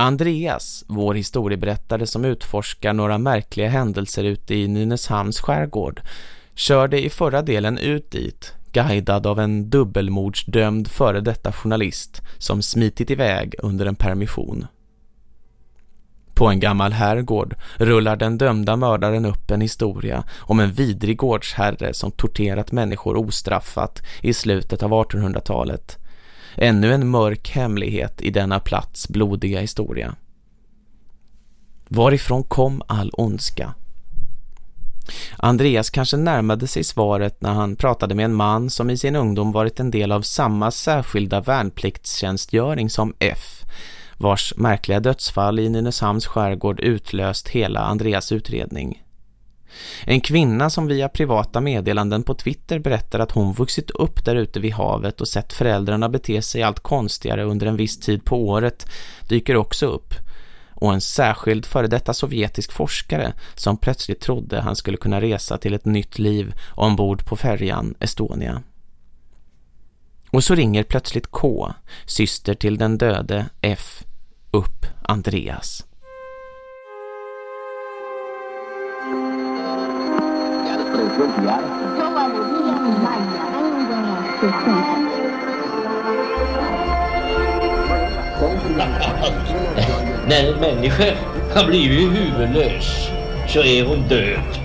Andreas, vår historieberättare som utforskar några märkliga händelser ute i Nynäshamns skärgård, körde i förra delen ut dit, guidad av en dubbelmordsdömd före detta journalist som smitit iväg under en permission. På en gammal herrgård rullar den dömda mördaren upp en historia om en vidrig gårdsherre som torterat människor ostraffat i slutet av 1800-talet. Ännu en mörk hemlighet i denna plats blodiga historia. Varifrån kom all ondska? Andreas kanske närmade sig svaret när han pratade med en man som i sin ungdom varit en del av samma särskilda värnpliktstjänstgöring som F- vars märkliga dödsfall i Nynäshamns skärgård utlöst hela Andreas utredning. En kvinna som via privata meddelanden på Twitter berättar att hon vuxit upp där ute vid havet och sett föräldrarna bete sig allt konstigare under en viss tid på året dyker också upp. Och en särskild före detta sovjetisk forskare som plötsligt trodde han skulle kunna resa till ett nytt liv ombord på färjan Estonia. Och så ringer plötsligt K, syster till den döde F, upp Andreas. När en människa har blivit huvudlös så är hon död.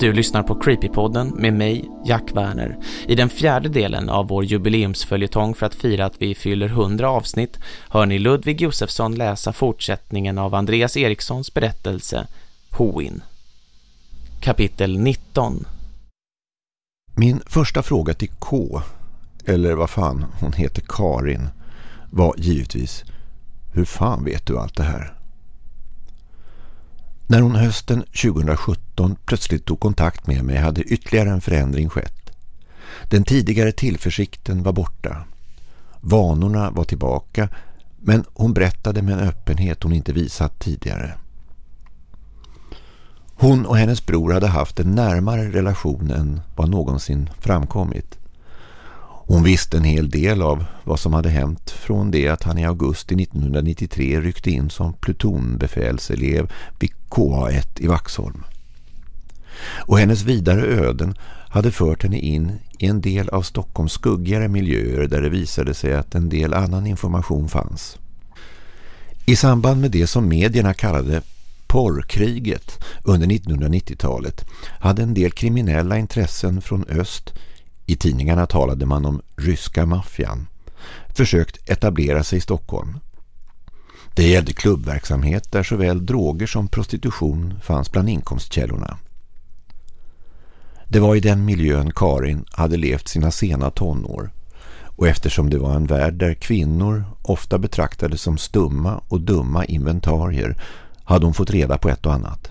Du lyssnar på Creepypodden med mig, Jack Werner. I den fjärde delen av vår jubileumsföljetong för att fira att vi fyller 100 avsnitt hör ni Ludvig Josefsson läsa fortsättningen av Andreas Erikssons berättelse Hoin. Kapitel 19 Min första fråga till K, eller vad fan hon heter Karin, var givetvis Hur fan vet du allt det här? När hon hösten 2017 plötsligt tog kontakt med mig hade ytterligare en förändring skett. Den tidigare tillförsikten var borta. Vanorna var tillbaka men hon berättade med en öppenhet hon inte visat tidigare. Hon och hennes bror hade haft en närmare relation än vad någonsin framkommit. Hon visste en hel del av vad som hade hänt från det att han i augusti 1993 ryckte in som plutonbefälselev vid KA1 i Vaxholm. Och hennes vidare öden hade fört henne in i en del av Stockholms skuggigare miljöer där det visade sig att en del annan information fanns. I samband med det som medierna kallade porrkriget under 1990-talet hade en del kriminella intressen från öst i tidningarna talade man om ryska maffian. Försökt etablera sig i Stockholm. Det gällde klubbverksamhet där såväl droger som prostitution fanns bland inkomstkällorna. Det var i den miljön Karin hade levt sina sena tonår och eftersom det var en värld där kvinnor ofta betraktades som stumma och dumma inventarier hade hon fått reda på ett och annat.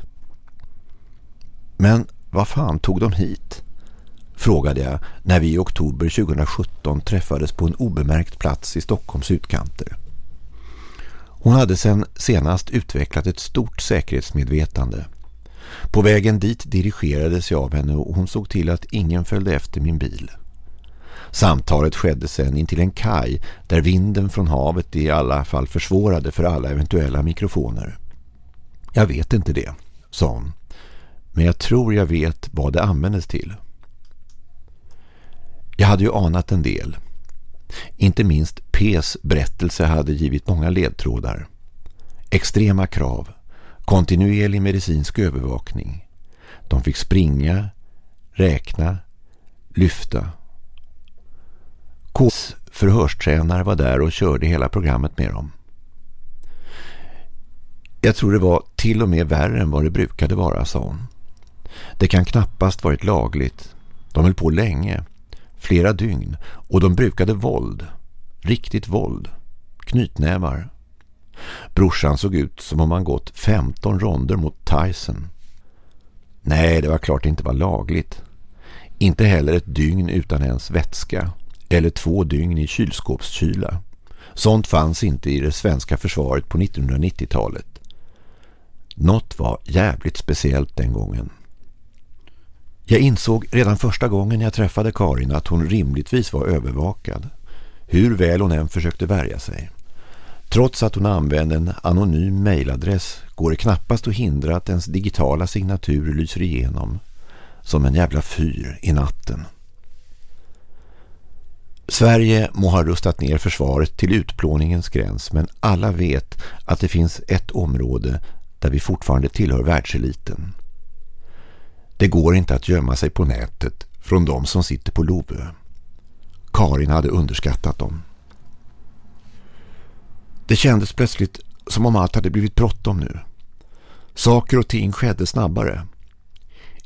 Men vad fan tog de hit? Frågade jag när vi i oktober 2017 träffades på en obemärkt plats i Stockholms utkanter. Hon hade sedan senast utvecklat ett stort säkerhetsmedvetande. På vägen dit dirigerades jag av henne och hon såg till att ingen följde efter min bil. Samtalet skedde sedan in till en kaj där vinden från havet i alla fall försvårade för alla eventuella mikrofoner. Jag vet inte det, sa hon. Men jag tror jag vet vad det användes till. Jag hade ju anat en del. Inte minst P's berättelse hade givit många ledtrådar. Extrema krav, kontinuerlig medicinsk övervakning. De fick springa, räkna, lyfta. K's förhörstränare var där och körde hela programmet med dem. Jag tror det var till och med värre än vad det brukade vara, sa hon. Det kan knappast varit lagligt. De höll på länge flera dygn och de brukade våld, riktigt våld, knytnävar. Brorsan såg ut som om han gått 15 ronder mot Tyson. Nej, det var klart det inte var lagligt. Inte heller ett dygn utan ens vätska. Eller två dygn i kylskåpskyla. Sånt fanns inte i det svenska försvaret på 1990-talet. Något var jävligt speciellt den gången. Jag insåg redan första gången jag träffade Karin att hon rimligtvis var övervakad. Hur väl hon än försökte värja sig. Trots att hon använde en anonym mejladress går det knappast att hindra att ens digitala signatur lyser igenom som en jävla fyr i natten. Sverige må ha rustat ner försvaret till utplåningens gräns men alla vet att det finns ett område där vi fortfarande tillhör världseliten. Det går inte att gömma sig på nätet från de som sitter på Lovö. Karin hade underskattat dem. Det kändes plötsligt som om allt hade blivit bråttom nu. Saker och ting skedde snabbare.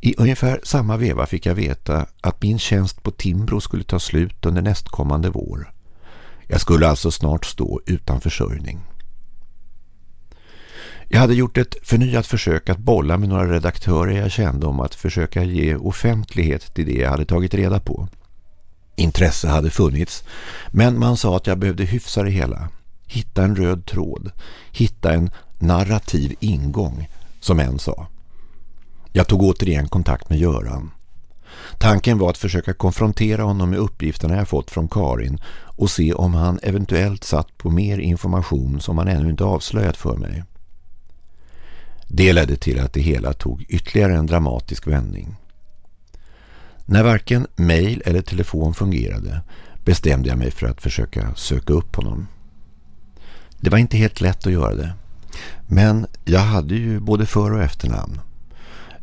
I ungefär samma veva fick jag veta att min tjänst på Timbro skulle ta slut under nästkommande vår. Jag skulle alltså snart stå utan försörjning. Jag hade gjort ett förnyat försök att bolla med några redaktörer jag kände om att försöka ge offentlighet till det jag hade tagit reda på. Intresse hade funnits, men man sa att jag behövde hyfsa det hela. Hitta en röd tråd. Hitta en narrativ ingång, som en sa. Jag tog återigen kontakt med Göran. Tanken var att försöka konfrontera honom med uppgifterna jag fått från Karin och se om han eventuellt satt på mer information som han ännu inte avslöjat för mig. Det ledde till att det hela tog ytterligare en dramatisk vändning. När varken mejl eller telefon fungerade bestämde jag mig för att försöka söka upp honom. Det var inte helt lätt att göra det. Men jag hade ju både för- och efternamn.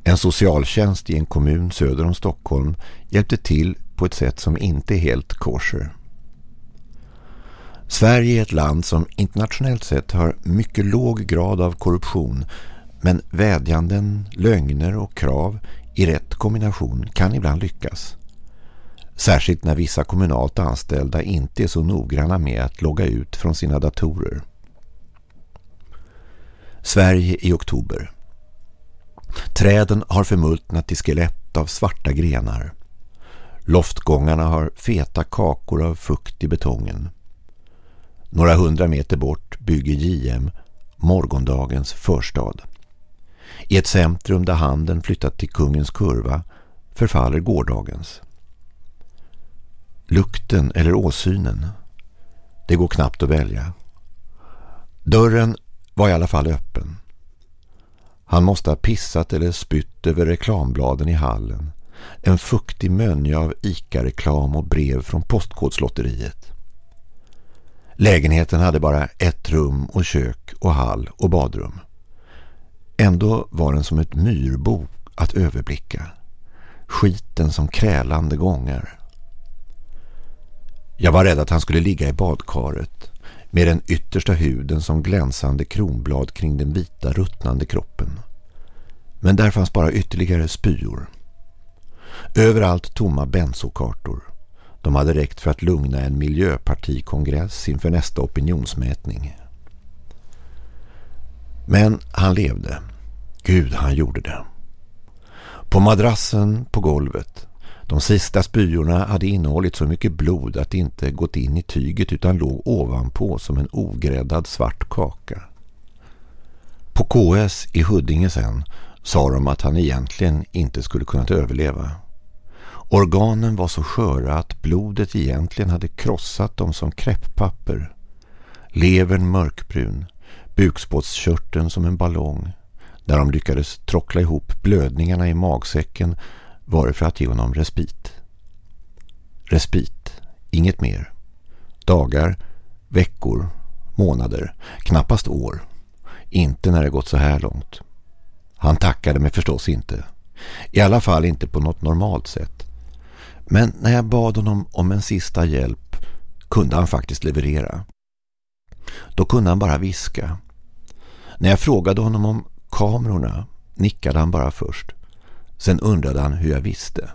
En socialtjänst i en kommun söder om Stockholm hjälpte till på ett sätt som inte är helt kosher. Sverige är ett land som internationellt sett har mycket låg grad av korruption men vädjanden, lögner och krav i rätt kombination kan ibland lyckas. Särskilt när vissa kommunalt anställda inte är så noggranna med att logga ut från sina datorer. Sverige i oktober. Träden har förmultnat till skelett av svarta grenar. Loftgångarna har feta kakor av fukt i betongen. Några hundra meter bort bygger JM morgondagens förstad. I ett centrum där handeln flyttat till kungens kurva förfaller gårdagens. Lukten eller åsynen. Det går knappt att välja. Dörren var i alla fall öppen. Han måste ha pissat eller spytt över reklambladen i hallen. En fuktig mönja av ICA-reklam och brev från postkodslotteriet. Lägenheten hade bara ett rum och kök och hall och badrum. Ändå var den som ett myrbo att överblicka. Skiten som krälande gångar. Jag var rädd att han skulle ligga i badkaret med den yttersta huden som glänsande kronblad kring den vita ruttnande kroppen. Men där fanns bara ytterligare spyor. Överallt tomma bensokartor. De hade räckt för att lugna en miljöpartikongress inför nästa opinionsmätning. Men han levde. Gud, han gjorde det. På madrassen på golvet. De sista spyorna hade innehållit så mycket blod att det inte gått in i tyget utan låg ovanpå som en ogräddad svart kaka. På KS i Huddinge sen sa de att han egentligen inte skulle kunnat överleva. Organen var så sköra att blodet egentligen hade krossat dem som kräpppapper. Levern mörkbrun, bukspottkörteln som en ballong. När de lyckades trockla ihop blödningarna i magsäcken var det för att ge honom respit. Respit, inget mer. Dagar, veckor, månader, knappast år. Inte när det gått så här långt. Han tackade mig förstås inte. I alla fall inte på något normalt sätt. Men när jag bad honom om en sista hjälp kunde han faktiskt leverera. Då kunde han bara viska. När jag frågade honom om kamerorna nickade han bara först. Sen undrade han hur jag visste.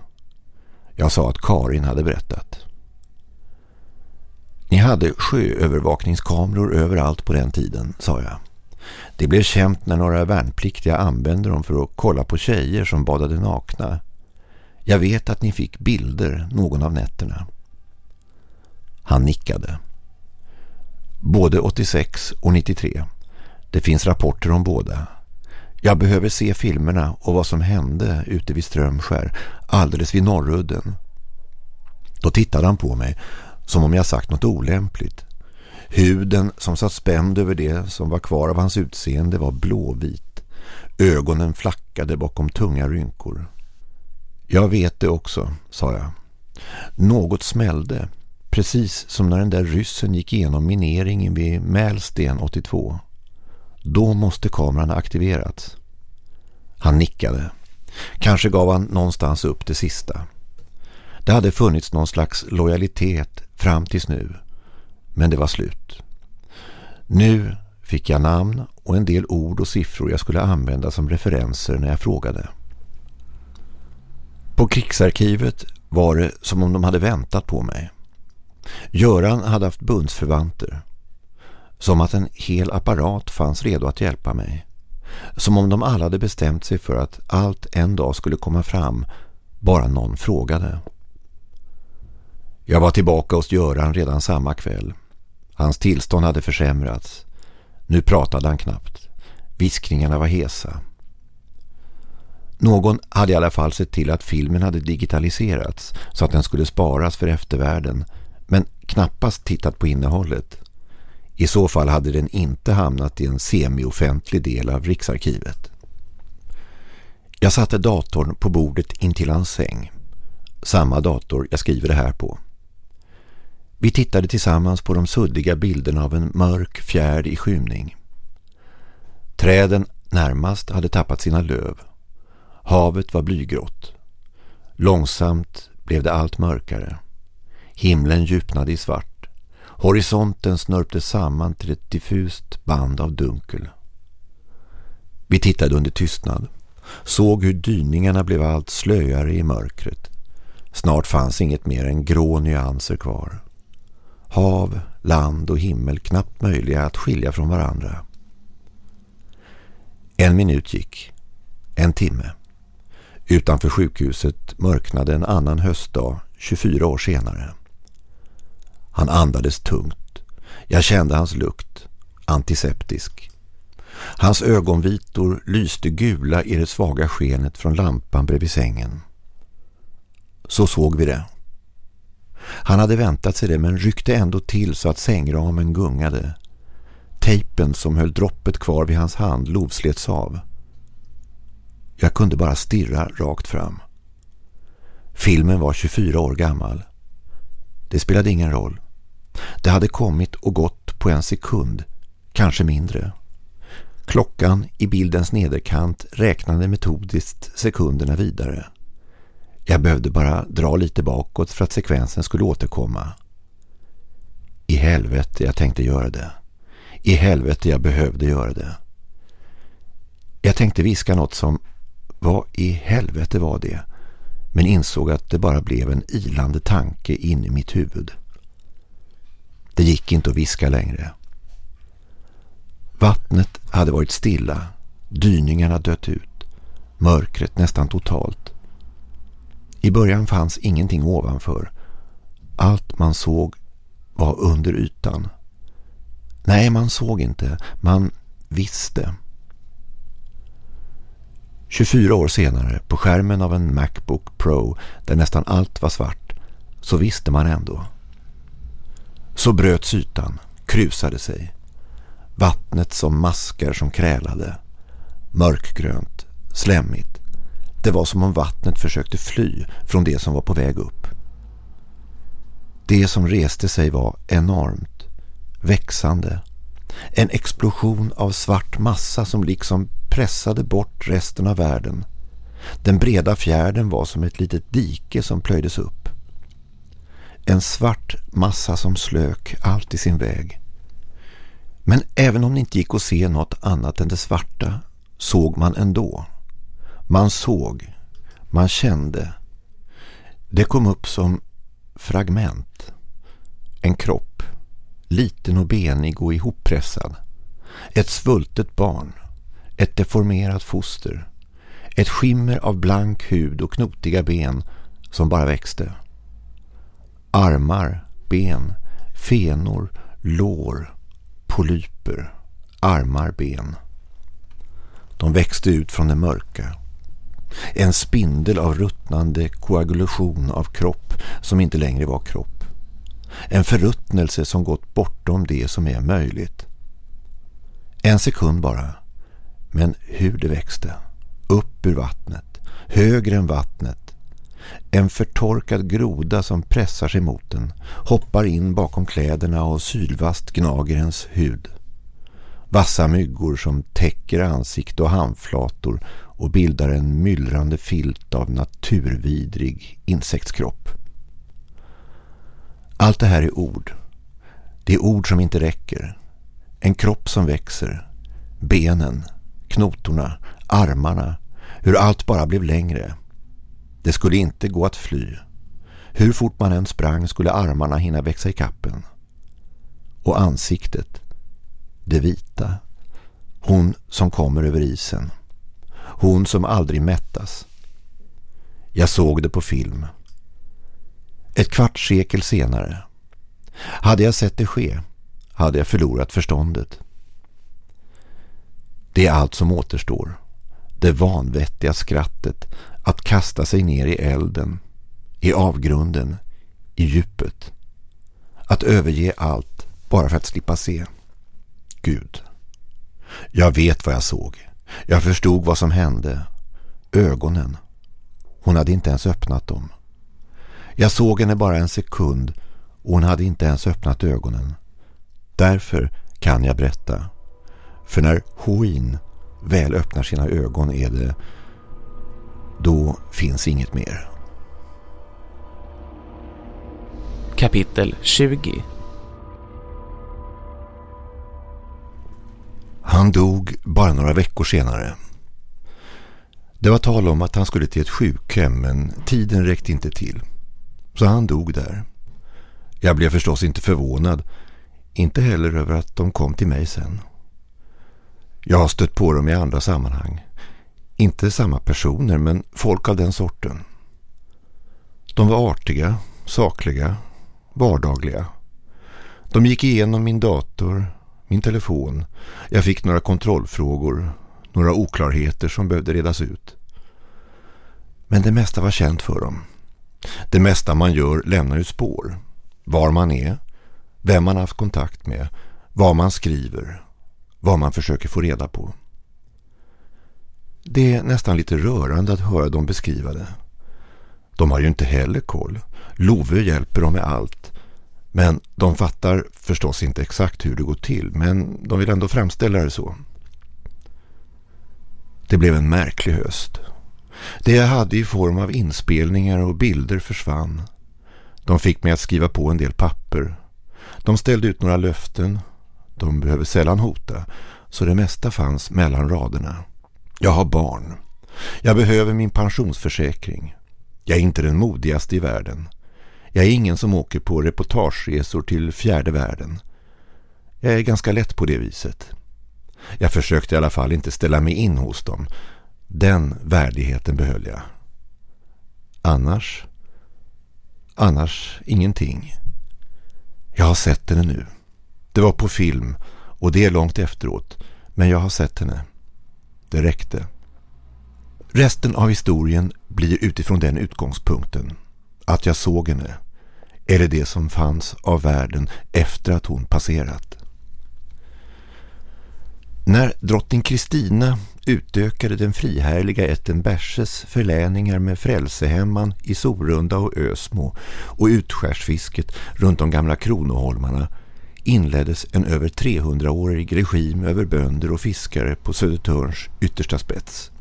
Jag sa att Karin hade berättat. Ni hade sjöövervakningskameror överallt på den tiden, sa jag. Det blev känt när några värnpliktiga använde dem för att kolla på tjejer som badade nakna. Jag vet att ni fick bilder någon av nätterna. Han nickade. Både 86 och 93. Det finns rapporter om båda. Jag behöver se filmerna och vad som hände ute vid Strömskär, alldeles vid Norrudden. Då tittade han på mig som om jag sagt något olämpligt. Huden som satt spänd över det som var kvar av hans utseende var blåvit. Ögonen flackade bakom tunga rynkor. Jag vet det också, sa jag. Något smällde, precis som när den där ryssen gick igenom mineringen vid Mälsten 82. Då måste kameran ha aktiverats. Han nickade. Kanske gav han någonstans upp det sista. Det hade funnits någon slags lojalitet fram tills nu. Men det var slut. Nu fick jag namn och en del ord och siffror jag skulle använda som referenser när jag frågade. På krigsarkivet var det som om de hade väntat på mig. Göran hade haft bundsförvanter. Som att en hel apparat fanns redo att hjälpa mig. Som om de alla hade bestämt sig för att allt en dag skulle komma fram bara någon frågade. Jag var tillbaka hos Göran redan samma kväll. Hans tillstånd hade försämrats. Nu pratade han knappt. Viskningarna var hesa. Någon hade i alla fall sett till att filmen hade digitaliserats så att den skulle sparas för eftervärlden men knappast tittat på innehållet. I så fall hade den inte hamnat i en semi-offentlig del av Riksarkivet. Jag satte datorn på bordet intill hans säng. Samma dator jag skriver det här på. Vi tittade tillsammans på de suddiga bilderna av en mörk fjärd i skymning. Träden närmast hade tappat sina löv. Havet var blygrått. Långsamt blev det allt mörkare. Himlen djupnade i svart. Horisonten snörptes samman till ett diffust band av dunkel. Vi tittade under tystnad. Såg hur dyningarna blev allt slöjare i mörkret. Snart fanns inget mer än grå nyanser kvar. Hav, land och himmel knappt möjliga att skilja från varandra. En minut gick. En timme. Utanför sjukhuset mörknade en annan höstdag 24 år senare. Han andades tungt. Jag kände hans lukt. Antiseptisk. Hans ögonvitor lyste gula i det svaga skenet från lampan bredvid sängen. Så såg vi det. Han hade väntat sig det men ryckte ändå till så att sängramen gungade. Tejpen som höll droppet kvar vid hans hand lovslets av. Jag kunde bara stirra rakt fram. Filmen var 24 år gammal. Det spelade ingen roll. Det hade kommit och gått på en sekund, kanske mindre. Klockan i bildens nederkant räknade metodiskt sekunderna vidare. Jag behövde bara dra lite bakåt för att sekvensen skulle återkomma. I helvete jag tänkte göra det. I helvete jag behövde göra det. Jag tänkte viska något som vad i helvete var det? Men insåg att det bara blev en ilande tanke in i mitt huvud. Det gick inte att viska längre. Vattnet hade varit stilla. Dyningarna dött ut. Mörkret nästan totalt. I början fanns ingenting ovanför. Allt man såg var under ytan. Nej, man såg inte. Man visste. 24 år senare, på skärmen av en Macbook Pro där nästan allt var svart, så visste man ändå. Så bröts ytan, krusade sig. Vattnet som maskar som krälade. Mörkgrönt, slemmigt. Det var som om vattnet försökte fly från det som var på väg upp. Det som reste sig var enormt, växande. En explosion av svart massa som liksom pressade bort resten av världen. Den breda fjärden var som ett litet dike som plöjdes upp. En svart massa som slök allt i sin väg. Men även om det inte gick att se något annat än det svarta såg man ändå. Man såg, man kände. Det kom upp som fragment. En kropp, liten och benig och ihoppressad. Ett svultet barn, ett deformerat foster, ett skimmer av blank hud och knotiga ben som bara växte. Armar, ben, fenor, lår, polyper, armar, ben. De växte ut från det mörka. En spindel av ruttnande koagulation av kropp som inte längre var kropp. En förruttnelse som gått bortom det som är möjligt. En sekund bara. Men hur det växte. Upp ur vattnet. Högre än vattnet. En förtorkad groda som pressar sig mot den. Hoppar in bakom kläderna och sylvast gnager ens hud. Vassa myggor som täcker ansikte och handflator och bildar en myllrande filt av naturvidrig insektskropp. Allt det här är ord. Det är ord som inte räcker. En kropp som växer. Benen, knotorna, armarna. Hur allt bara blev längre. Det skulle inte gå att fly. Hur fort man än sprang skulle armarna hinna växa i kappen. Och ansiktet. Det vita. Hon som kommer över isen. Hon som aldrig mättas. Jag såg det på film. Ett kvartssekel senare. Hade jag sett det ske hade jag förlorat förståndet. Det är allt som återstår. Det vanvettiga skrattet att kasta sig ner i elden, i avgrunden, i djupet. Att överge allt bara för att slippa se. Gud. Jag vet vad jag såg. Jag förstod vad som hände. Ögonen. Hon hade inte ens öppnat dem. Jag såg henne bara en sekund och hon hade inte ens öppnat ögonen. Därför kan jag berätta. För när Hoin väl öppnar sina ögon är det då finns inget mer. Kapitel 20 Han dog bara några veckor senare. Det var tal om att han skulle till ett sjukhem men tiden räckte inte till. Så han dog där. Jag blev förstås inte förvånad. Inte heller över att de kom till mig sen. Jag har stött på dem i andra sammanhang. Inte samma personer men folk av den sorten. De var artiga, sakliga, vardagliga. De gick igenom min dator, min telefon. Jag fick några kontrollfrågor, några oklarheter som behövde redas ut. Men det mesta var känt för dem. Det mesta man gör lämnar ju spår. Var man är, vem man haft kontakt med, vad man skriver, vad man försöker få reda på. Det är nästan lite rörande att höra dem beskriva det. De har ju inte heller koll. Love hjälper dem med allt. Men de fattar förstås inte exakt hur det går till. Men de vill ändå framställa det så. Det blev en märklig höst. Det jag hade i form av inspelningar och bilder försvann. De fick mig att skriva på en del papper. De ställde ut några löften. De behöver sällan hota. Så det mesta fanns mellan raderna. Jag har barn. Jag behöver min pensionsförsäkring. Jag är inte den modigaste i världen. Jag är ingen som åker på reportageresor till fjärde världen. Jag är ganska lätt på det viset. Jag försökte i alla fall inte ställa mig in hos dem. Den värdigheten behöll jag. Annars... Annars ingenting. Jag har sett henne nu. Det var på film och det är långt efteråt. Men jag har sett henne. Det räckte. Resten av historien blir utifrån den utgångspunkten. Att jag såg henne. Eller det som fanns av världen efter att hon passerat. När drottning Kristina utökade den frihärliga ätten Bärses förläningar med frälsehemman i Sorunda och Ösmo och utskärsfisket runt de gamla kronoholmarna inleddes en över 300-årig regim över bönder och fiskare på Södertörns yttersta spets.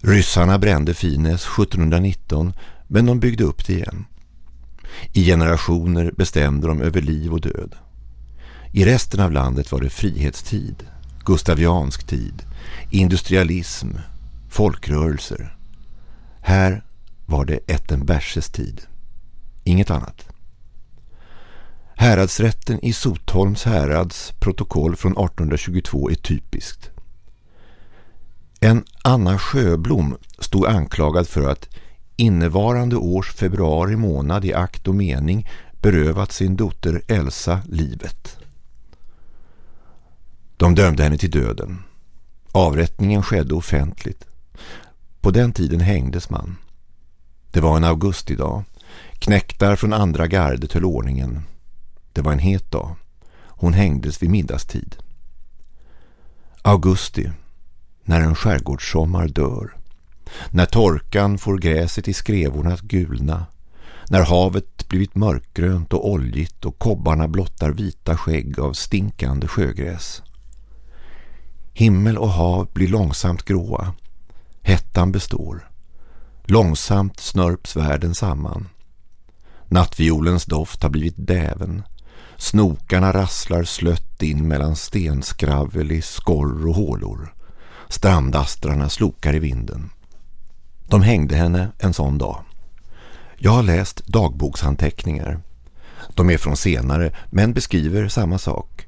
Ryssarna brände Fines 1719 men de byggde upp det igen. I generationer bestämde de över liv och död. I resten av landet var det frihetstid, gustaviansk tid, industrialism, folkrörelser. Här var det Ettenberses tid. Inget annat. Häradsrätten i Sotholms härads protokoll från 1822 är typiskt. En Anna Sjöblom stod anklagad för att innevarande års februari månad i akt och mening berövat sin dotter Elsa livet. De dömde henne till döden. Avrättningen skedde offentligt. På den tiden hängdes man. Det var en augustidag. Knäktar från andra gardet höll ordningen. Det var en het dag. Hon hängdes vid middagstid. Augusti, när en skärgårdssommar dör. När torkan får gräset i skrevorna att gulna. När havet blivit mörkgrönt och oljigt och kobbarna blottar vita skägg av stinkande sjögräs. Himmel och hav blir långsamt gråa. Hettan består. Långsamt snörps världen samman. Nattviolens doft har blivit däven. Snokarna rasslar slött in mellan stenskravel i skorr och hålor. Strandastrarna slokar i vinden. De hängde henne en sån dag. Jag har läst dagboksanteckningar. De är från senare men beskriver samma sak.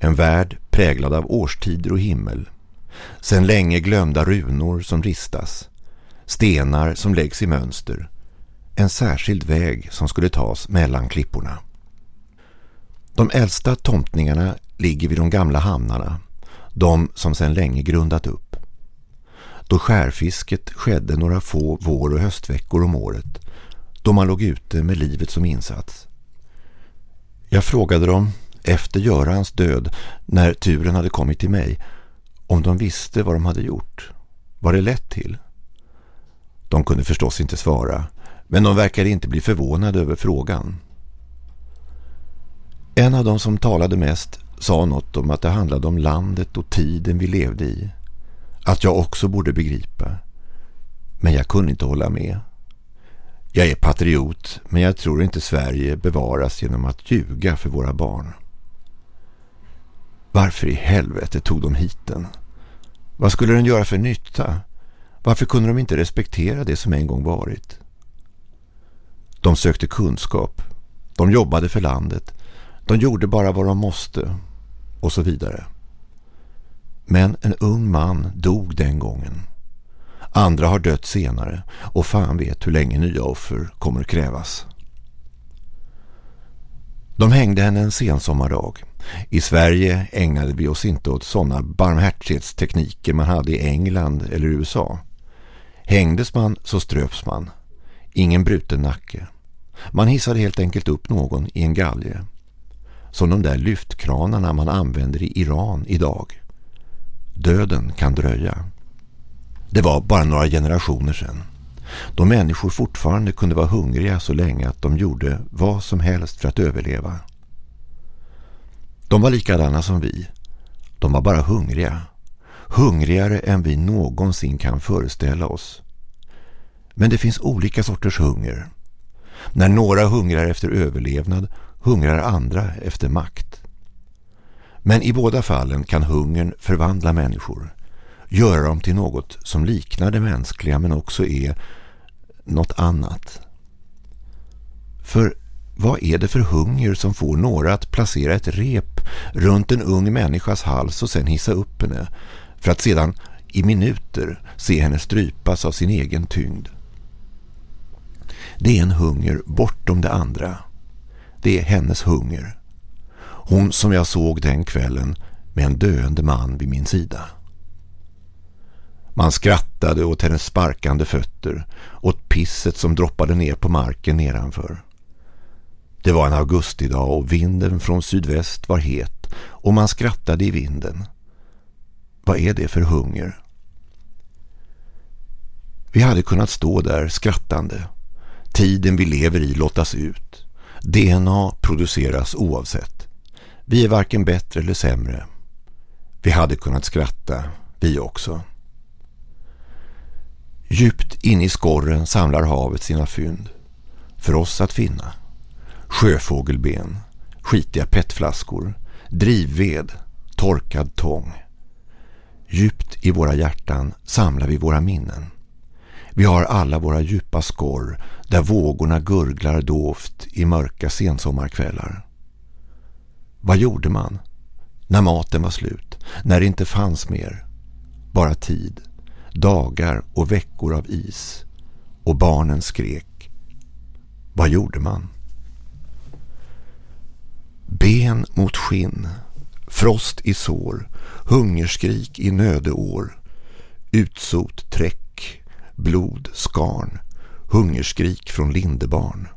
En värld präglad av årstider och himmel. Sen länge glömda runor som ristas. Stenar som läggs i mönster. En särskild väg som skulle tas mellan klipporna. De äldsta tomtningarna ligger vid de gamla hamnarna. De som sedan länge grundat upp. Då skärfisket skedde några få vår- och höstveckor om året. Då man låg ute med livet som insats. Jag frågade dem efter Görans död när turen hade kommit till mig om de visste vad de hade gjort. Var det lätt till? De kunde förstås inte svara men de verkade inte bli förvånade över frågan. En av de som talade mest sa något om att det handlade om landet och tiden vi levde i. Att jag också borde begripa. Men jag kunde inte hålla med. Jag är patriot men jag tror inte Sverige bevaras genom att ljuga för våra barn. Varför i helvete tog de hit den? Vad skulle den göra för nytta? Varför kunde de inte respektera det som en gång varit? De sökte kunskap. De jobbade för landet. De gjorde bara vad de måste. Och så vidare. Men en ung man dog den gången. Andra har dött senare och fan vet hur länge nya offer kommer krävas. De hängde henne en sensommardag. I Sverige ägnade vi oss inte åt sådana barmhärtighetstekniker man hade i England eller USA. Hängdes man så ströps man. Ingen bruten nacke. Man hissade helt enkelt upp någon i en galge. Som de där lyftkranarna man använder i Iran idag. Döden kan dröja. Det var bara några generationer sedan. Då människor fortfarande kunde vara hungriga så länge att de gjorde vad som helst för att överleva. De var likadana som vi. De var bara hungriga. Hungrigare än vi någonsin kan föreställa oss. Men det finns olika sorters hunger. När några hungrar efter överlevnad hungrar andra efter makt. Men i båda fallen kan hungern förvandla människor. Göra dem till något som liknar det mänskliga men också är något annat. För vad är det för hunger som får några att placera ett rep runt en ung människas hals och sen hissa upp henne för att sedan i minuter se henne strypas av sin egen tyngd? Det är en hunger bortom det andra. Det är hennes hunger. Hon som jag såg den kvällen med en döende man vid min sida. Man skrattade åt hennes sparkande fötter, åt pisset som droppade ner på marken nedanför. Det var en augustidag och vinden från sydväst var het och man skrattade i vinden. Vad är det för hunger? Vi hade kunnat stå där skrattande. Tiden vi lever i lottas ut. DNA produceras oavsett. Vi är varken bättre eller sämre. Vi hade kunnat skratta, vi också. Djupt in i skorren samlar havet sina fynd. För oss att finna. Sjöfågelben, skitiga petflaskor, drivved, torkad tång. Djupt i våra hjärtan samlar vi våra minnen. Vi har alla våra djupa skorr där vågorna gurglar dovt i mörka sensommarkvällar. Vad gjorde man? När maten var slut, när det inte fanns mer. Bara tid, dagar och veckor av is. Och barnen skrek. Vad gjorde man? Ben mot skinn, frost i sår, hungerskrik i nödeår, utsot träck, blod, skarn, hungerskrik från lindebarn.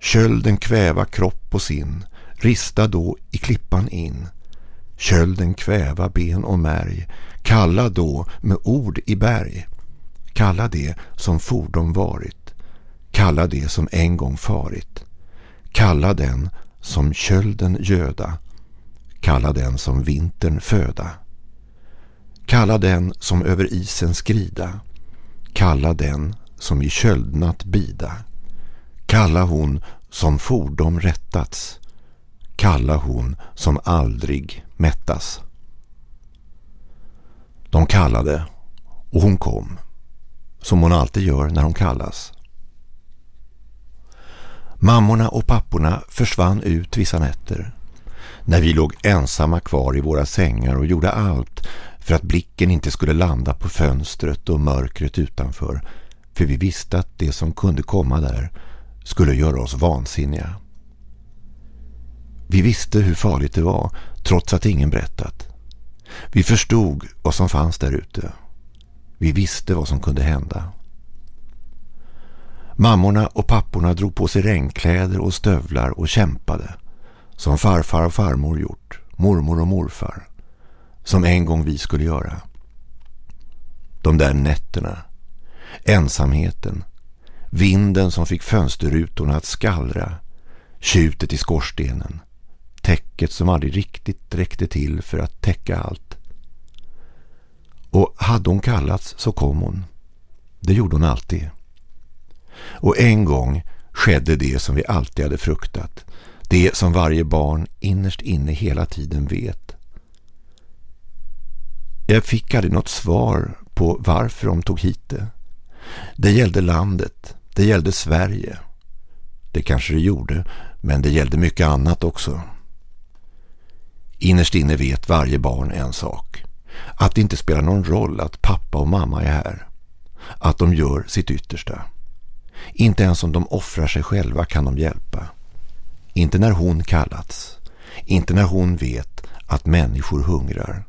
Kölden kväva kropp och sin, rista då i klippan in. Kölden kväva ben och märg, kalla då med ord i berg. Kalla det som fordom varit, kalla det som en gång farit. Kalla den som kölden göda, kalla den som vintern föda. Kalla den som över isen skrida, kalla den som i köldnatt bida. Kalla hon som fordom rättats, kalla hon som aldrig mättas. De kallade och hon kom, som hon alltid gör när hon kallas. Mammorna och papporna försvann ut vissa nätter. När vi låg ensamma kvar i våra sängar och gjorde allt för att blicken inte skulle landa på fönstret och mörkret utanför. För vi visste att det som kunde komma där skulle göra oss vansinniga. Vi visste hur farligt det var trots att ingen berättat. Vi förstod vad som fanns där ute. Vi visste vad som kunde hända. Mammorna och papporna drog på sig regnkläder och stövlar och kämpade. Som farfar och farmor gjort, mormor och morfar. Som en gång vi skulle göra. De där nätterna, ensamheten, vinden som fick fönsterrutorna att skallra, tjutet i skorstenen, täcket som aldrig riktigt räckte till för att täcka allt. Och hade hon kallats så kom hon. Det gjorde hon alltid. Och en gång skedde det som vi alltid hade fruktat. Det som varje barn innerst inne hela tiden vet. Jag fick aldrig något svar på varför de tog hit det. Det gällde landet. Det gällde Sverige. Det kanske det gjorde, men det gällde mycket annat också. Innerst inne vet varje barn en sak. Att det inte spelar någon roll att pappa och mamma är här. Att de gör sitt yttersta. Inte ens om de offrar sig själva kan de hjälpa. Inte när hon kallats. Inte när hon vet att människor hungrar.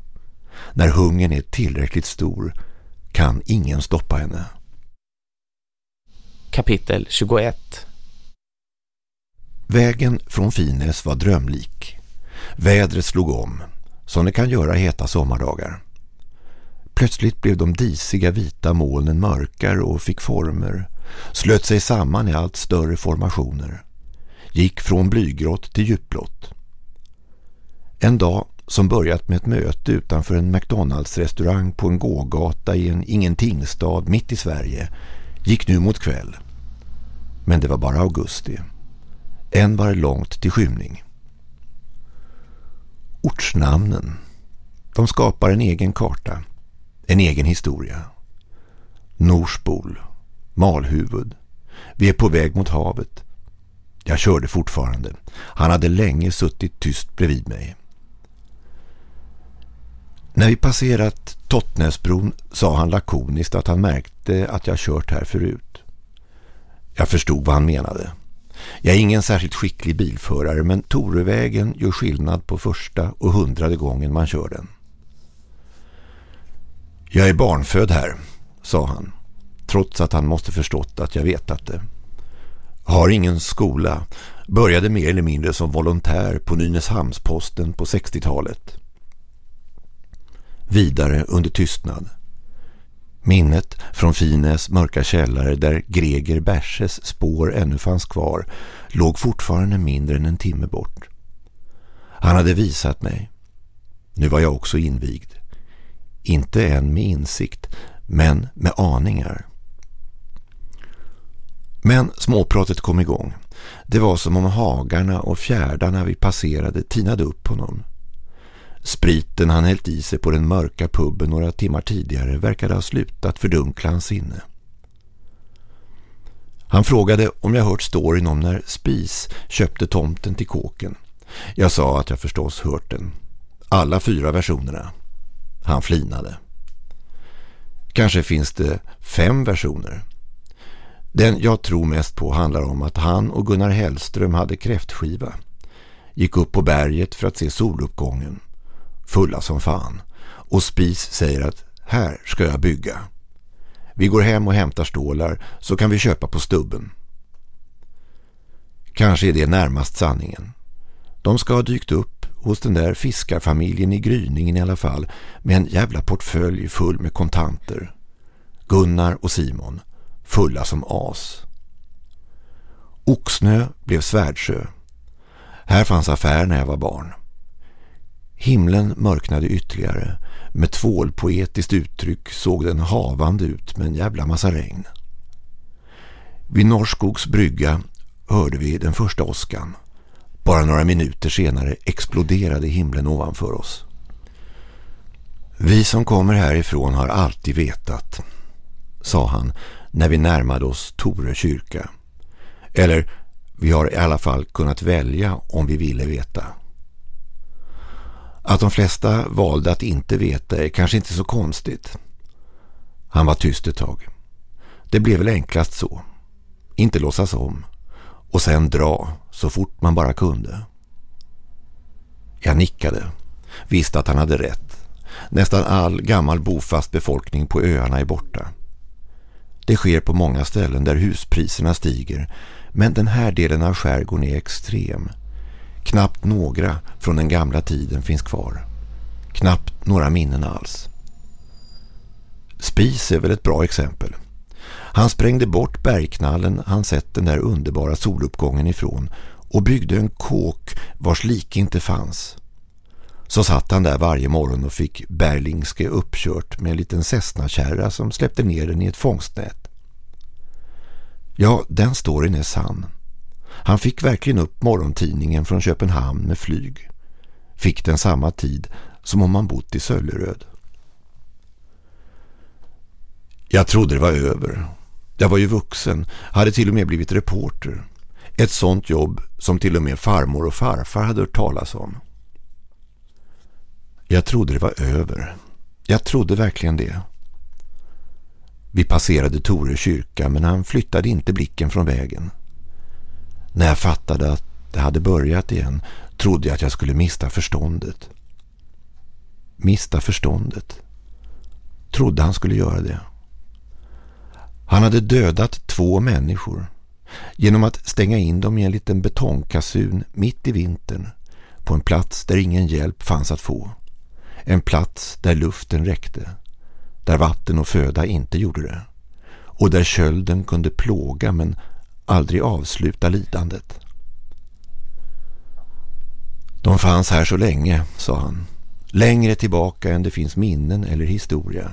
När hungern är tillräckligt stor kan ingen stoppa henne. Kapitel 21 Vägen från Fines var drömlik. Vädret slog om, som det kan göra heta sommardagar. Plötsligt blev de disiga vita molnen mörkare och fick former, slöt sig samman i allt större formationer. Gick från blygrått till djupblått. En dag som börjat med ett möte utanför en McDonalds-restaurang på en gågata i en ingentingstad mitt i Sverige gick nu mot kväll. Men det var bara augusti. Än var det långt till skymning. Ortsnamnen. De skapar en egen karta. En egen historia. Norsbol. Malhuvud. Vi är på väg mot havet. Jag körde fortfarande. Han hade länge suttit tyst bredvid mig. När vi passerat Tottnäsbron sa han lakoniskt att han märkte att jag kört här förut. Jag förstod vad han menade. Jag är ingen särskilt skicklig bilförare men Torevägen gör skillnad på första och hundrade gången man kör den. Jag är barnfödd här, sa han, trots att han måste förstått att jag vetat det. Har ingen skola, började mer eller mindre som volontär på Nynäshamnsposten på 60-talet. Vidare under tystnad. Minnet från Fines mörka källare där Greger Berses spår ännu fanns kvar låg fortfarande mindre än en timme bort. Han hade visat mig. Nu var jag också invigd. Inte än med insikt, men med aningar. Men småpratet kom igång. Det var som om hagarna och fjärdarna vi passerade tinade upp honom. Spriten han hällt i sig på den mörka puben några timmar tidigare verkade ha slutat fördunkla hans sinne. Han frågade om jag hört storyn om när Spis köpte tomten till kåken. Jag sa att jag förstås hört den. Alla fyra versionerna. Han flinade. Kanske finns det fem versioner. Den jag tror mest på handlar om att han och Gunnar Hellström hade kräftskiva. Gick upp på berget för att se soluppgången. Fulla som fan. Och Spis säger att här ska jag bygga. Vi går hem och hämtar stålar så kan vi köpa på stubben. Kanske är det närmast sanningen. De ska ha dykt upp hos den där fiskarfamiljen i gryningen i alla fall med en jävla portfölj full med kontanter. Gunnar och Simon, fulla som as. Oxnö blev Svärdsjö. Här fanns affär när jag var barn. Himlen mörknade ytterligare. Med tvålpoetiskt uttryck såg den havande ut med en jävla massa regn. Vid Norrskogs brygga hörde vi den första åskan. Bara några minuter senare exploderade himlen ovanför oss. Vi som kommer härifrån har alltid vetat, sa han när vi närmade oss Tore kyrka. Eller vi har i alla fall kunnat välja om vi ville veta. Att de flesta valde att inte veta är kanske inte så konstigt. Han var tyst ett tag. Det blev väl enklast så. Inte låtsas om. Och sen dra så fort man bara kunde. Jag nickade. Visste att han hade rätt. Nästan all gammal bofast befolkning på öarna är borta. Det sker på många ställen där huspriserna stiger men den här delen av skärgården är extrem. Knappt några från den gamla tiden finns kvar. Knappt några minnen alls. Spis är väl ett bra exempel. Han sprängde bort bergknallen han sett den där underbara soluppgången ifrån och byggde en kåk vars lik inte fanns. Så satt han där varje morgon och fick Berlingske uppkört med en liten Cessna-kärra som släppte ner den i ett fångstnät. Ja, den storyn är sann. Han fick verkligen upp morgontidningen från Köpenhamn med flyg. Fick den samma tid som om han bott i Sölleröd. Jag trodde det var över. Jag var ju vuxen, hade till och med blivit reporter. Ett sånt jobb som till och med farmor och farfar hade hört talas om. Jag trodde det var över. Jag trodde verkligen det. Vi passerade Tore kyrka men han flyttade inte blicken från vägen. När jag fattade att det hade börjat igen trodde jag att jag skulle mista förståndet. Mista förståndet. Trodde han skulle göra det. Han hade dödat två människor genom att stänga in dem i en liten betongkassun mitt i vintern på en plats där ingen hjälp fanns att få. En plats där luften räckte, där vatten och föda inte gjorde det och där kölden kunde plåga men aldrig avsluta lidandet. De fanns här så länge, sa han. Längre tillbaka än det finns minnen eller historia.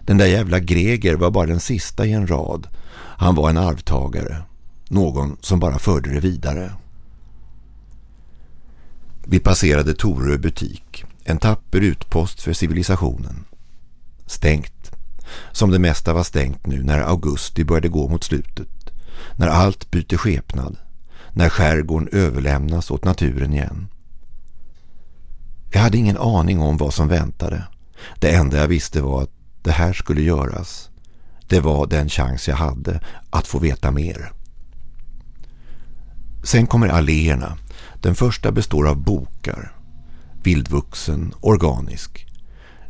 Den där jävla Greger var bara den sista i en rad. Han var en arvtagare. Någon som bara förde det vidare. Vi passerade Torö butik. En tapper utpost för civilisationen. Stängt. Som det mesta var stängt nu när augusti började gå mot slutet. När allt byter skepnad. När skärgården överlämnas åt naturen igen. Jag hade ingen aning om vad som väntade. Det enda jag visste var att det här skulle göras. Det var den chans jag hade att få veta mer. Sen kommer alléerna. Den första består av bokar. Vildvuxen, organisk.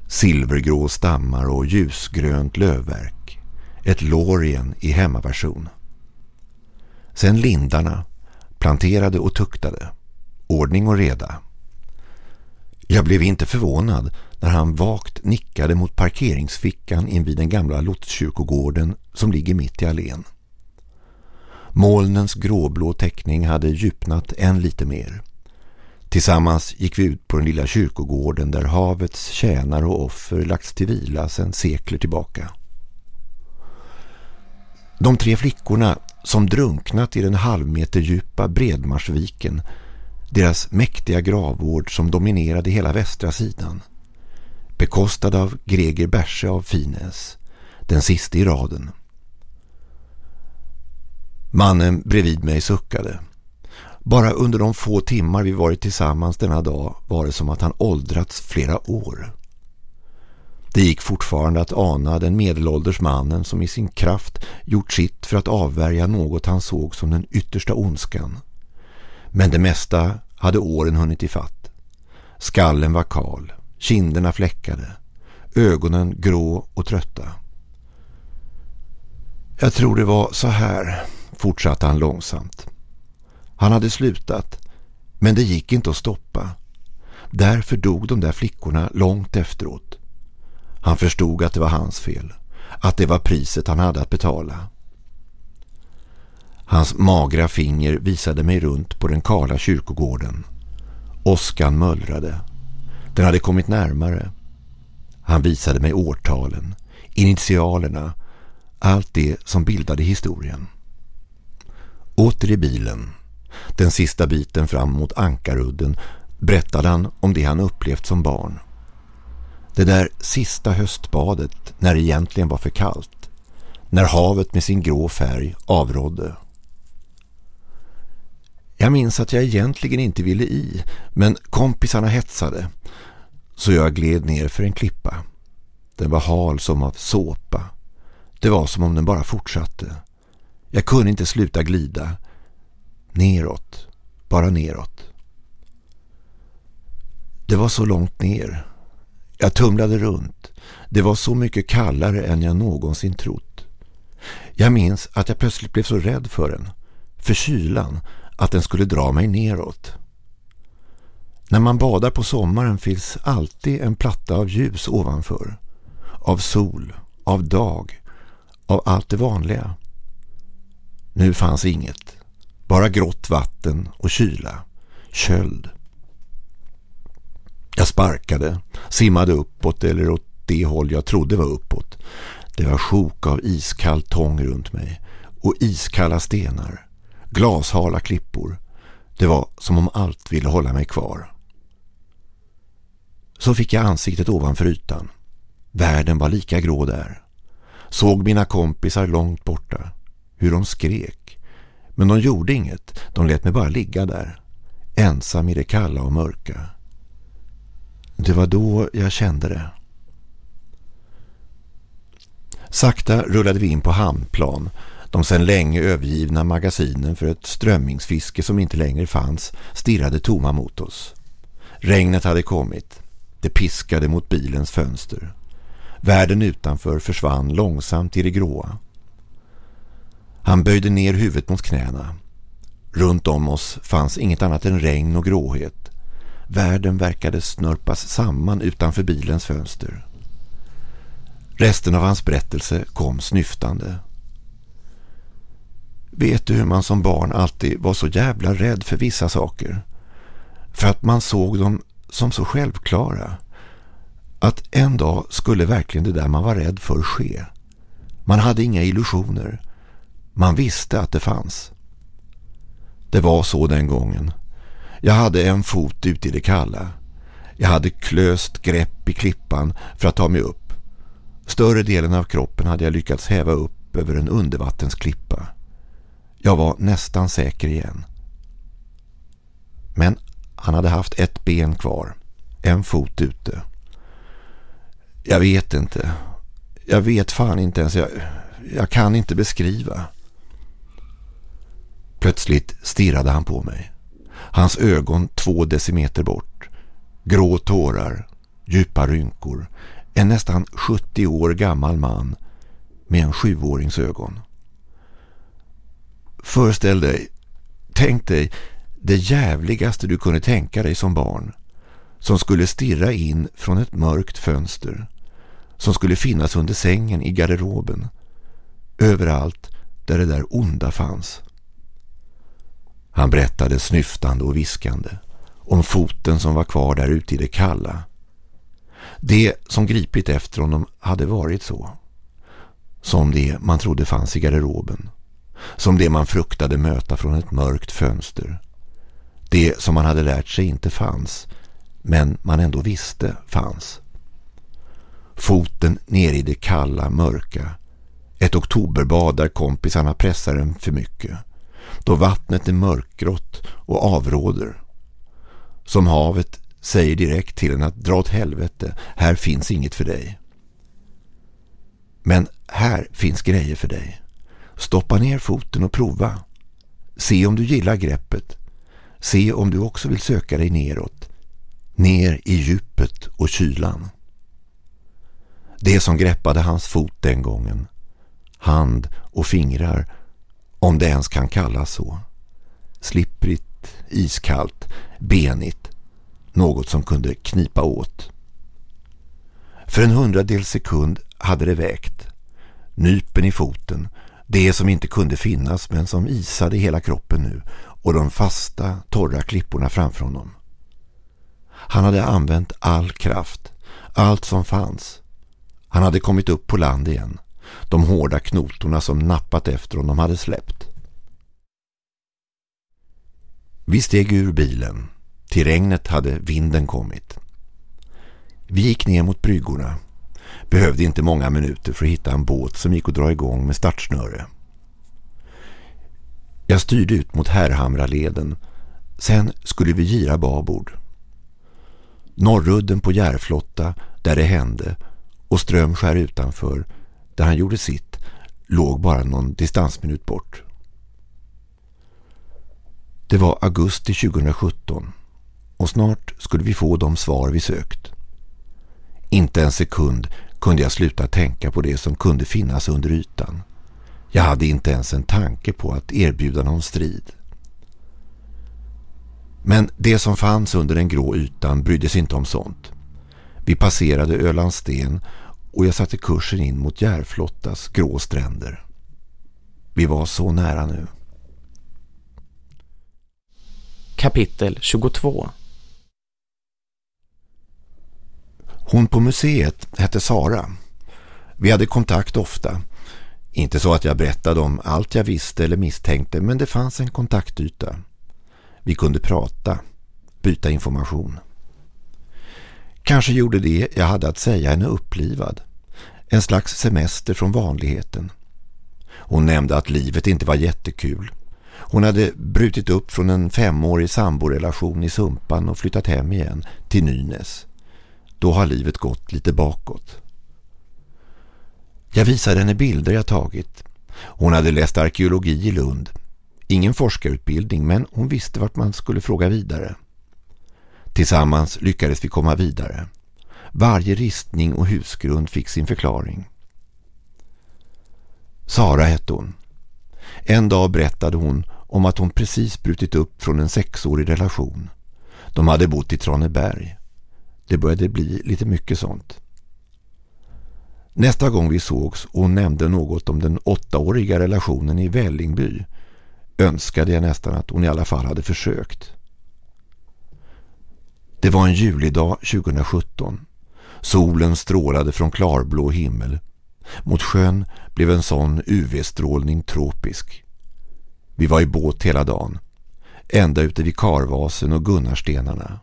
Silvergrå stammar och ljusgrönt lövverk. Ett lorien i hemmaversion. Sen lindarna, planterade och tuktade. Ordning och reda. Jag blev inte förvånad när han vagt nickade mot parkeringsfickan invid den gamla lotskyrkogården som ligger mitt i allén. Molnens gråblå teckning hade djupnat än lite mer. Tillsammans gick vi ut på den lilla kyrkogården där havets tjänare och offer lagts till vila sedan sekler tillbaka. De tre flickorna som drunknat i den halvmeter djupa Bredmarsviken, deras mäktiga gravvård som dominerade hela västra sidan, bekostad av Greger Berse av Fines, den sista i raden. Mannen bredvid mig suckade. Bara under de få timmar vi varit tillsammans denna dag var det som att han åldrats flera år. Det gick fortfarande att ana den medelålders mannen som i sin kraft gjort sitt för att avvärja något han såg som den yttersta ondskan. Men det mesta hade åren hunnit ifatt. Skallen var kal, kinderna fläckade, ögonen grå och trötta. Jag tror det var så här, fortsatte han långsamt. Han hade slutat, men det gick inte att stoppa. Därför dog de där flickorna långt efteråt. Han förstod att det var hans fel. Att det var priset han hade att betala. Hans magra finger visade mig runt på den kala kyrkogården. Åskan mullrade. Den hade kommit närmare. Han visade mig årtalen, initialerna, allt det som bildade historien. Åter i bilen, den sista biten fram mot Ankarudden, berättade han om det han upplevt som barn. Det där sista höstbadet när det egentligen var för kallt. När havet med sin grå färg avrådde. Jag minns att jag egentligen inte ville i, men kompisarna hetsade. Så jag gled ner för en klippa. Den var hal som av såpa. Det var som om den bara fortsatte. Jag kunde inte sluta glida. Neråt. Bara neråt. Det var så långt ner. Jag tumlade runt. Det var så mycket kallare än jag någonsin trott. Jag minns att jag plötsligt blev så rädd för den. För kylan. Att den skulle dra mig neråt. När man badar på sommaren finns alltid en platta av ljus ovanför. Av sol, av dag, av allt det vanliga. Nu fanns inget. Bara grått vatten och kyla. Köld. Jag sparkade, simmade uppåt eller åt det håll jag trodde var uppåt. Det var sjok av iskall tång runt mig och iskalla stenar. Glashala klippor. Det var som om allt ville hålla mig kvar. Så fick jag ansiktet ovanför ytan. Världen var lika grå där. Såg mina kompisar långt borta. Hur de skrek. Men de gjorde inget. De lät mig bara ligga där. Ensam i det kalla och mörka. Det var då jag kände det. Sakta rullade vi in på hamnplan. De sedan länge övergivna magasinen för ett strömmingsfiske som inte längre fanns stirrade tomma mot oss. Regnet hade kommit. Det piskade mot bilens fönster. Världen utanför försvann långsamt i det gråa. Han böjde ner huvudet mot knäna. Runt om oss fanns inget annat än regn och gråhet. Världen verkade snörpas samman utanför bilens fönster. Resten av hans berättelse kom snyftande. Vet du hur man som barn alltid var så jävla rädd för vissa saker? För att man såg dem som så självklara. Att en dag skulle verkligen det där man var rädd för ske. Man hade inga illusioner. Man visste att det fanns. Det var så den gången. Jag hade en fot ute i det kalla. Jag hade klöst grepp i klippan för att ta mig upp. Större delen av kroppen hade jag lyckats häva upp över en undervattensklippa. Jag var nästan säker igen. Men han hade haft ett ben kvar. En fot ute. Jag vet inte. Jag vet fan inte ens. Jag, jag kan inte beskriva. Plötsligt stirrade han på mig. Hans ögon två decimeter bort. Grå tårar, djupa rynkor. En nästan 70 år gammal man med en sjuårings ögon. Föreställ dig, tänk dig det jävligaste du kunde tänka dig som barn som skulle stirra in från ett mörkt fönster som skulle finnas under sängen i garderoben överallt där det där onda fanns. Han berättade snyftande och viskande om foten som var kvar där ute i det kalla. Det som gripit efter honom hade varit så. Som det man trodde fanns i garderoben. Som det man fruktade möta från ett mörkt fönster. Det som man hade lärt sig inte fanns, men man ändå visste fanns. Foten ner i det kalla, mörka. Ett oktoberbad där kompisarna pressar en för mycket då vattnet är mörkgrått och avråder. Som havet säger direkt till en att dra åt helvete, här finns inget för dig. Men här finns grejer för dig. Stoppa ner foten och prova. Se om du gillar greppet. Se om du också vill söka dig neråt. Ner i djupet och kylan. Det som greppade hans fot den gången. Hand och fingrar, om det ens kan kallas så. Slipprigt, iskallt, benigt. Något som kunde knipa åt. För en hundradel sekund hade det vägt. Nypen i foten, det som inte kunde finnas men som isade hela kroppen nu och de fasta, torra klipporna framför honom. Han hade använt all kraft, allt som fanns. Han hade kommit upp på land igen. De hårda knotorna som nappat efter honom hade släppt. Vi steg ur bilen. Till regnet hade vinden kommit. Vi gick ner mot bryggorna. Behövde inte många minuter för att hitta en båt som gick att dra igång med startsnöre. Jag styrde ut mot Härhamraleden. Sen skulle vi gira babord. Norrudden på Järflotta, där det hände, och Strömskär utanför, där han gjorde sitt, låg bara någon distansminut bort. Det var augusti 2017 och snart skulle vi få de svar vi sökt. Inte en sekund kunde jag sluta tänka på det som kunde finnas under ytan. Jag hade inte ens en tanke på att erbjuda någon strid. Men det som fanns under den grå ytan brydde sig inte om sånt. Vi passerade Ölandsten och jag satte kursen in mot Järflottas grå stränder. Vi var så nära nu. Kapitel 22 Hon på museet hette Sara. Vi hade kontakt ofta. Inte så att jag berättade om allt jag visste eller misstänkte men det fanns en kontaktyta. Vi kunde prata, byta information. Kanske gjorde det jag hade att säga henne upplivad. En slags semester från vanligheten. Hon nämnde att livet inte var jättekul. Hon hade brutit upp från en femårig samborelation i Sumpan och flyttat hem igen till Nynäs. Då har livet gått lite bakåt. Jag visade henne bilder jag tagit. Hon hade läst arkeologi i Lund. Ingen forskarutbildning men hon visste vart man skulle fråga vidare. Tillsammans lyckades vi komma vidare. Varje ristning och husgrund fick sin förklaring. Sara hette hon. En dag berättade hon om att hon precis brutit upp från en sexårig relation. De hade bott i Traneberg. Det började bli lite mycket sånt. Nästa gång vi sågs och hon nämnde något om den åttaåriga relationen i Vällingby önskade jag nästan att hon i alla fall hade försökt. Det var en julidag 2017. Solen strålade från klarblå himmel. Mot sjön blev en sån UV-strålning tropisk. Vi var i båt hela dagen. Ända ute vid Karvasen och Gunnarstenarna.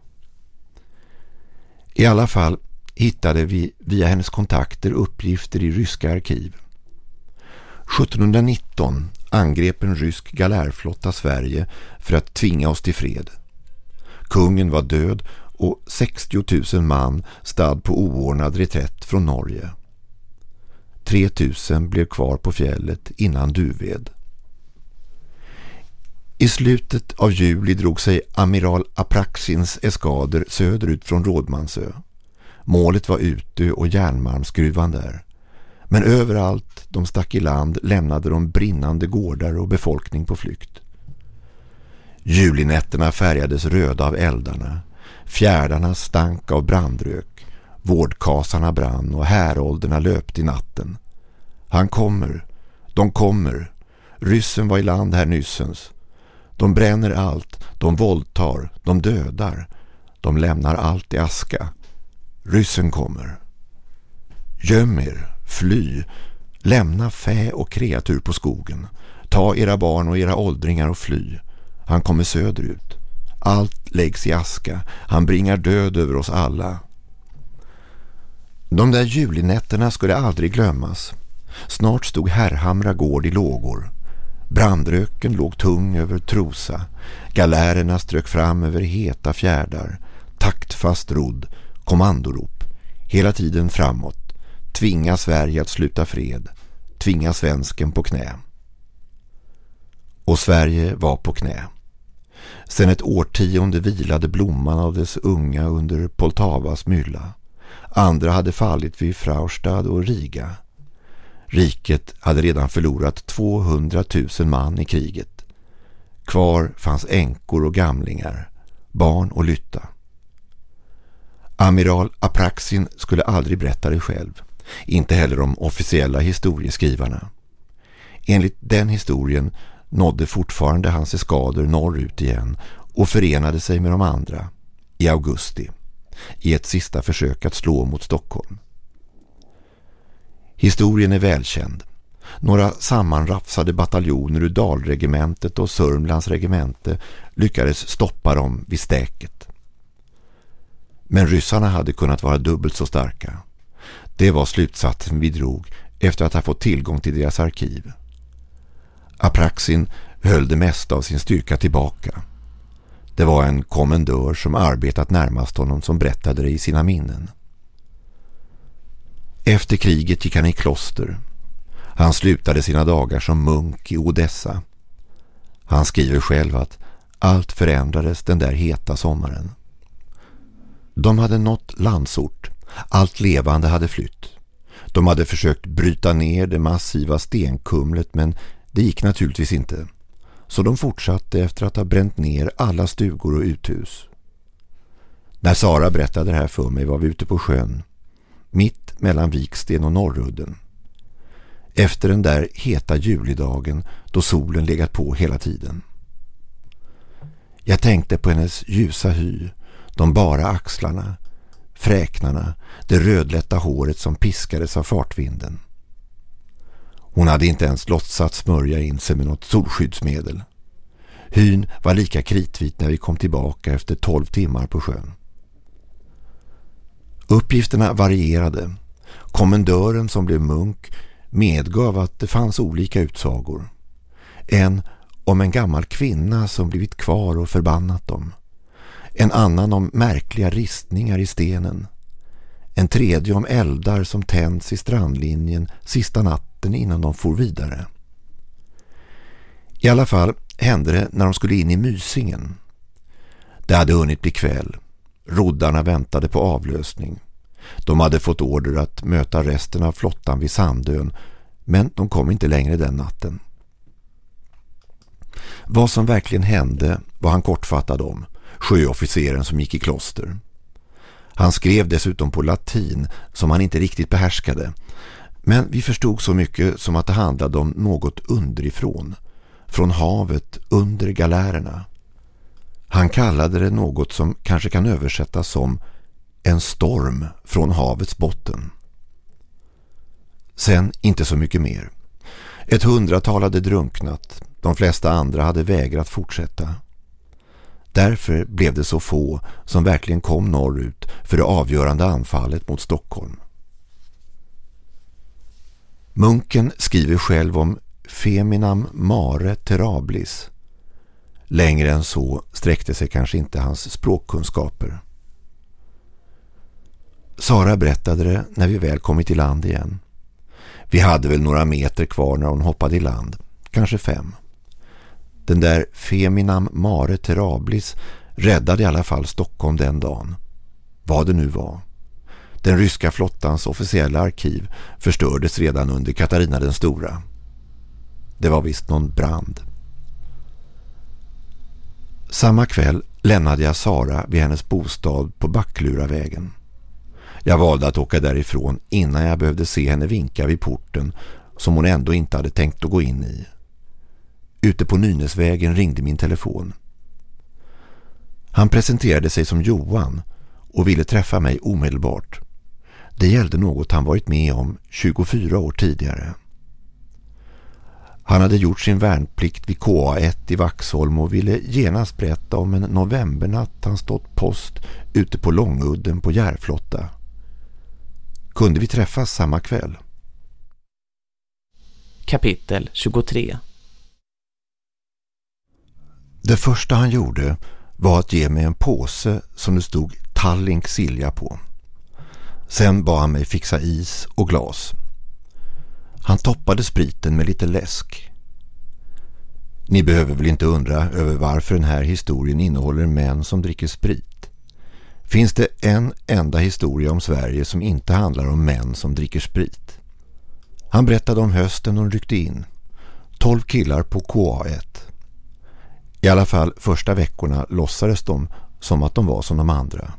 I alla fall hittade vi via hennes kontakter uppgifter i ryska arkiv. 1719 angrep en rysk galärflotta Sverige för att tvinga oss till fred. Kungen var död och 60 000 man stad på oordnad reträtt från Norge. 3 000 blev kvar på fjället innan Duved. I slutet av juli drog sig amiral Apraxins eskader söderut från Rådmansö. Målet var Utö och järnmalmsgruvan där. Men överallt de stack i land lämnade de brinnande gårdar och befolkning på flykt. Julinätterna färgades röda av eldarna. Fjärdarna stank av brandrök. Vårdkasarna brann och härålderna löpte i natten. Han kommer. De kommer. Ryssen var i land här nyssens. De bränner allt. De våldtar. De dödar. De lämnar allt i aska. Ryssen kommer. Göm er. Fly. Lämna fä och kreatur på skogen. Ta era barn och era åldringar och fly. Han kommer söderut. Allt läggs i aska. Han bringar död över oss alla. De där julinätterna skulle aldrig glömmas. Snart stod Herrhamra gård i lågor. Brandröken låg tung över Trosa. Galärerna strök fram över heta fjärdar. Taktfast rodd, kommandorop. Hela tiden framåt. Tvinga Sverige att sluta fred. Tvinga svensken på knä. Och Sverige var på knä. Sen ett årtionde vilade blomman av dess unga under Poltavas mylla. Andra hade fallit vid Fraustad och Riga. Riket hade redan förlorat 200 000 man i kriget. Kvar fanns änkor och gamlingar, barn och lytta. Amiral Apraxin skulle aldrig berätta det själv, inte heller de officiella historieskrivarna. Enligt den historien nådde fortfarande hans eskader norrut igen och förenade sig med de andra i augusti i ett sista försök att slå mot Stockholm. Historien är välkänd. Några sammanrafsade bataljoner ur Dalregementet och Sörmlands regemente lyckades stoppa dem vid stäket. Men ryssarna hade kunnat vara dubbelt så starka. Det var slutsatsen vi drog efter att ha fått tillgång till deras arkiv. Apraxin höll det mesta av sin styrka tillbaka. Det var en kommendör som arbetat närmast honom som berättade det i sina minnen. Efter kriget gick han i kloster. Han slutade sina dagar som munk i Odessa. Han skriver själv att allt förändrades den där heta sommaren. De hade nått landsort. Allt levande hade flytt. De hade försökt bryta ner det massiva stenkumlet men det gick naturligtvis inte. Så de fortsatte efter att ha bränt ner alla stugor och uthus. När Sara berättade det här för mig var vi ute på sjön. Mitt mellan Viksten och Norrudden. Efter den där heta julidagen då solen legat på hela tiden. Jag tänkte på hennes ljusa hy, de bara axlarna, fräknarna, det rödlätta håret som piskades av fartvinden. Hon hade inte ens låtsats smörja in sig med något solskyddsmedel. Hyn var lika kritvit när vi kom tillbaka efter tolv timmar på sjön. Uppgifterna varierade. Kommendören som blev munk medgav att det fanns olika utsagor. En om en gammal kvinna som blivit kvar och förbannat dem. En annan om märkliga ristningar i stenen. En tredje om eldar som tänds i strandlinjen sista natten innan de for vidare. I alla fall hände det när de skulle in i Mysingen. Det hade hunnit bli kväll. Roddarna väntade på avlösning. De hade fått order att möta resten av flottan vid Sandön men de kom inte längre den natten. Vad som verkligen hände var han kortfattad om, sjöofficeren som gick i kloster. Han skrev dessutom på latin som han inte riktigt behärskade. Men vi förstod så mycket som att det handlade om något underifrån. Från havet under galärerna. Han kallade det något som kanske kan översättas som en storm från havets botten. Sen inte så mycket mer. Ett hundratal hade drunknat. De flesta andra hade vägrat fortsätta. Därför blev det så få som verkligen kom norrut för det avgörande anfallet mot Stockholm. Munken skriver själv om Feminam mare terablis. Längre än så sträckte sig kanske inte hans språkkunskaper. Sara berättade det när vi väl kommit i land igen. Vi hade väl några meter kvar när hon hoppade i land. Kanske fem. Den där Feminam Mare Terablis räddade i alla fall Stockholm den dagen. Vad det nu var. Den ryska flottans officiella arkiv förstördes redan under Katarina den stora. Det var visst någon brand. Samma kväll lämnade jag Sara vid hennes bostad på Backluravägen. Jag valde att åka därifrån innan jag behövde se henne vinka vid porten som hon ändå inte hade tänkt att gå in i. Ute på Nynäsvägen ringde min telefon. Han presenterade sig som Johan och ville träffa mig omedelbart. Det gällde något han varit med om 24 år tidigare. Han hade gjort sin värnplikt vid KA1 i Vaxholm och ville genast berätta om en novembernatt han stått post ute på Långudden på Järflotta. Kunde vi träffas samma kväll? Kapitel 23 Det första han gjorde var att ge mig en påse som det stod Tallink Silja på. Sen bad han mig fixa is och glas. Han toppade spriten med lite läsk. Ni behöver väl inte undra över varför den här historien innehåller män som dricker sprit. Finns det en enda historia om Sverige som inte handlar om män som dricker sprit? Han berättade om hösten de ryckte in. Tolv killar på KA1. I alla fall första veckorna låtsades de som att de var som de andra.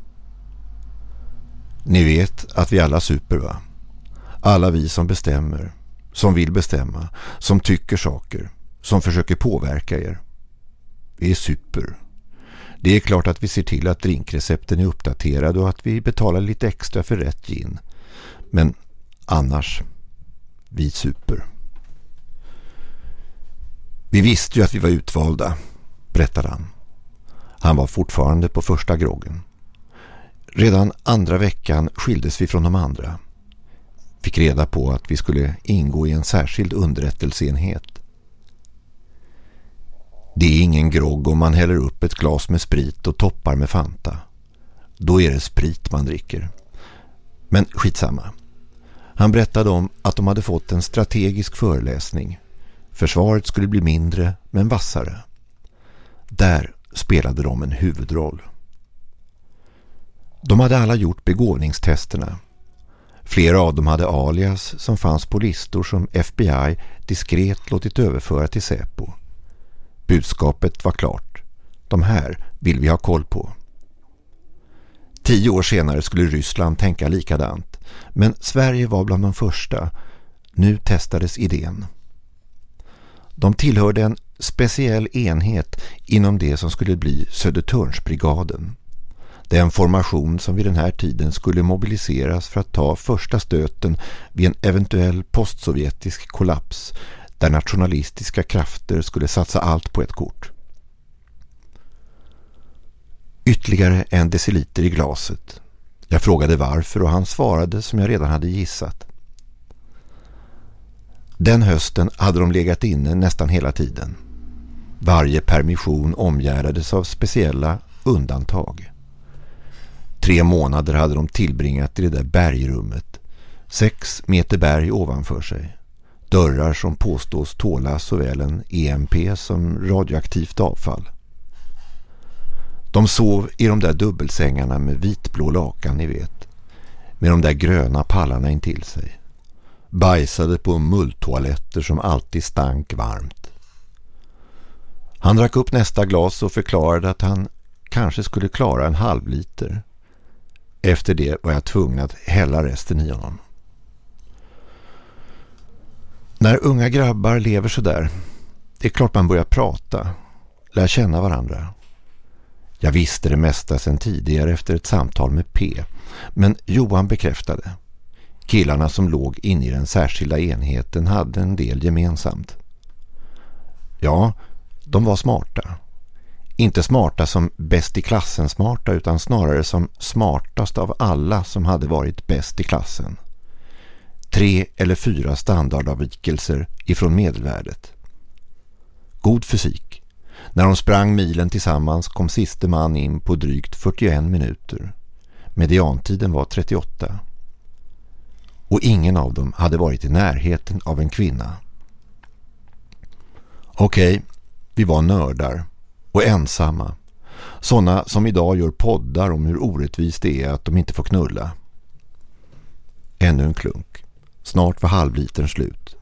Ni vet att vi alla super va? Alla vi som bestämmer, som vill bestämma, som tycker saker, som försöker påverka er. Vi är super. Det är klart att vi ser till att drinkrecepten är uppdaterade och att vi betalar lite extra för rätt gin. Men annars, vi super. Vi visste ju att vi var utvalda, berättade han. Han var fortfarande på första groggen. Redan andra veckan skildes vi från de andra. Fick reda på att vi skulle ingå i en särskild underrättelseenhet. Det är ingen grogg om man häller upp ett glas med sprit och toppar med Fanta. Då är det sprit man dricker. Men skitsamma. Han berättade om att de hade fått en strategisk föreläsning. Försvaret skulle bli mindre men vassare. Där spelade de en huvudroll. De hade alla gjort begåvningstesterna. Flera av dem hade alias som fanns på listor som FBI diskret låtit överföra till Säpo. Budskapet var klart. De här vill vi ha koll på. Tio år senare skulle Ryssland tänka likadant. Men Sverige var bland de första. Nu testades idén. De tillhörde en speciell enhet inom det som skulle bli Södertörnsbrigaden. Den formation som vid den här tiden skulle mobiliseras för att ta första stöten vid en eventuell postsovjetisk kollaps där nationalistiska krafter skulle satsa allt på ett kort. Ytterligare en deciliter i glaset. Jag frågade varför och han svarade som jag redan hade gissat. Den hösten hade de legat inne nästan hela tiden. Varje permission omgärdades av speciella undantag. Tre månader hade de tillbringat i det där bergrummet. Sex meter berg ovanför sig. Dörrar som påstås tåla såväl en EMP som radioaktivt avfall. De sov i de där dubbelsängarna med vitblå lakan ni vet. Med de där gröna pallarna intill sig. Bajsade på mulltoaletter som alltid stank varmt. Han drack upp nästa glas och förklarade att han kanske skulle klara en halv liter. Efter det var jag tvungen att hälla resten i honom. När unga grabbar lever så där, det är klart man börjar prata, lär känna varandra. Jag visste det mesta sedan tidigare efter ett samtal med P. Men Johan bekräftade. Killarna som låg inne i den särskilda enheten hade en del gemensamt. Ja, de var smarta. Inte smarta som bäst i klassen smarta utan snarare som smartast av alla som hade varit bäst i klassen. Tre eller fyra standardavvikelser ifrån medelvärdet. God fysik. När de sprang milen tillsammans kom siste man in på drygt 41 minuter. Mediantiden var 38. Och ingen av dem hade varit i närheten av en kvinna. Okej, vi var nördar och ensamma. Sådana som idag gör poddar om hur orättvist det är att de inte får knulla. Ännu en klunk. Snart var halvlitern slut.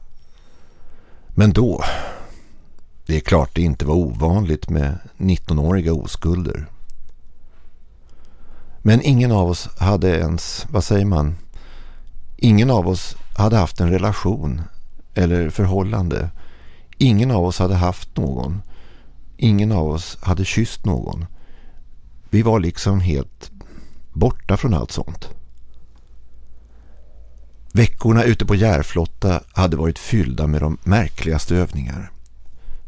Men då... Det är klart det inte var ovanligt med 19-åriga oskulder. Men ingen av oss hade ens, vad säger man, ingen av oss hade haft en relation eller förhållande. Ingen av oss hade haft någon. Ingen av oss hade kysst någon. Vi var liksom helt borta från allt sånt. Veckorna ute på Järflotta hade varit fyllda med de märkligaste övningar.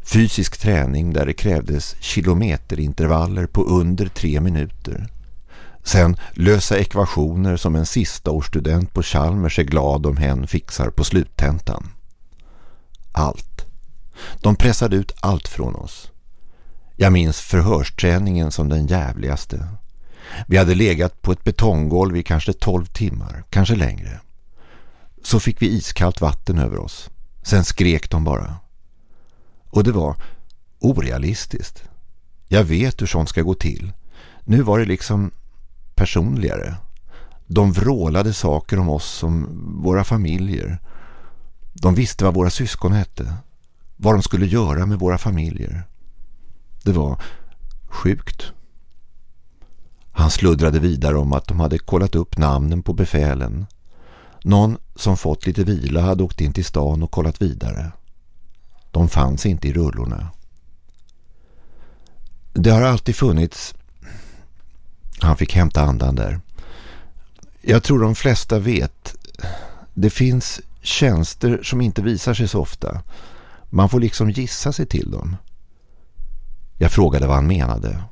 Fysisk träning där det krävdes kilometerintervaller på under tre minuter. Sen lösa ekvationer som en sista årsstudent på Chalmers är glad om hen fixar på sluttentan. Allt. De pressade ut allt från oss. Jag minns förhörsträningen som den jävligaste. Vi hade legat på ett betonggolv i kanske tolv timmar, kanske längre. Så fick vi iskallt vatten över oss. Sen skrek de bara. Och det var orealistiskt. Jag vet hur sånt ska gå till. Nu var det liksom personligare. De vrålade saker om oss som våra familjer. De visste vad våra syskon hette. Vad de skulle göra med våra familjer. Det var sjukt. Han sluddrade vidare om att de hade kollat upp namnen på befälen. Någon som fått lite vila hade åkt in till stan och kollat vidare. De fanns inte i rullorna. Det har alltid funnits... Han fick hämta andan där. Jag tror de flesta vet. Det finns tjänster som inte visar sig så ofta. Man får liksom gissa sig till dem. Jag frågade vad han menade.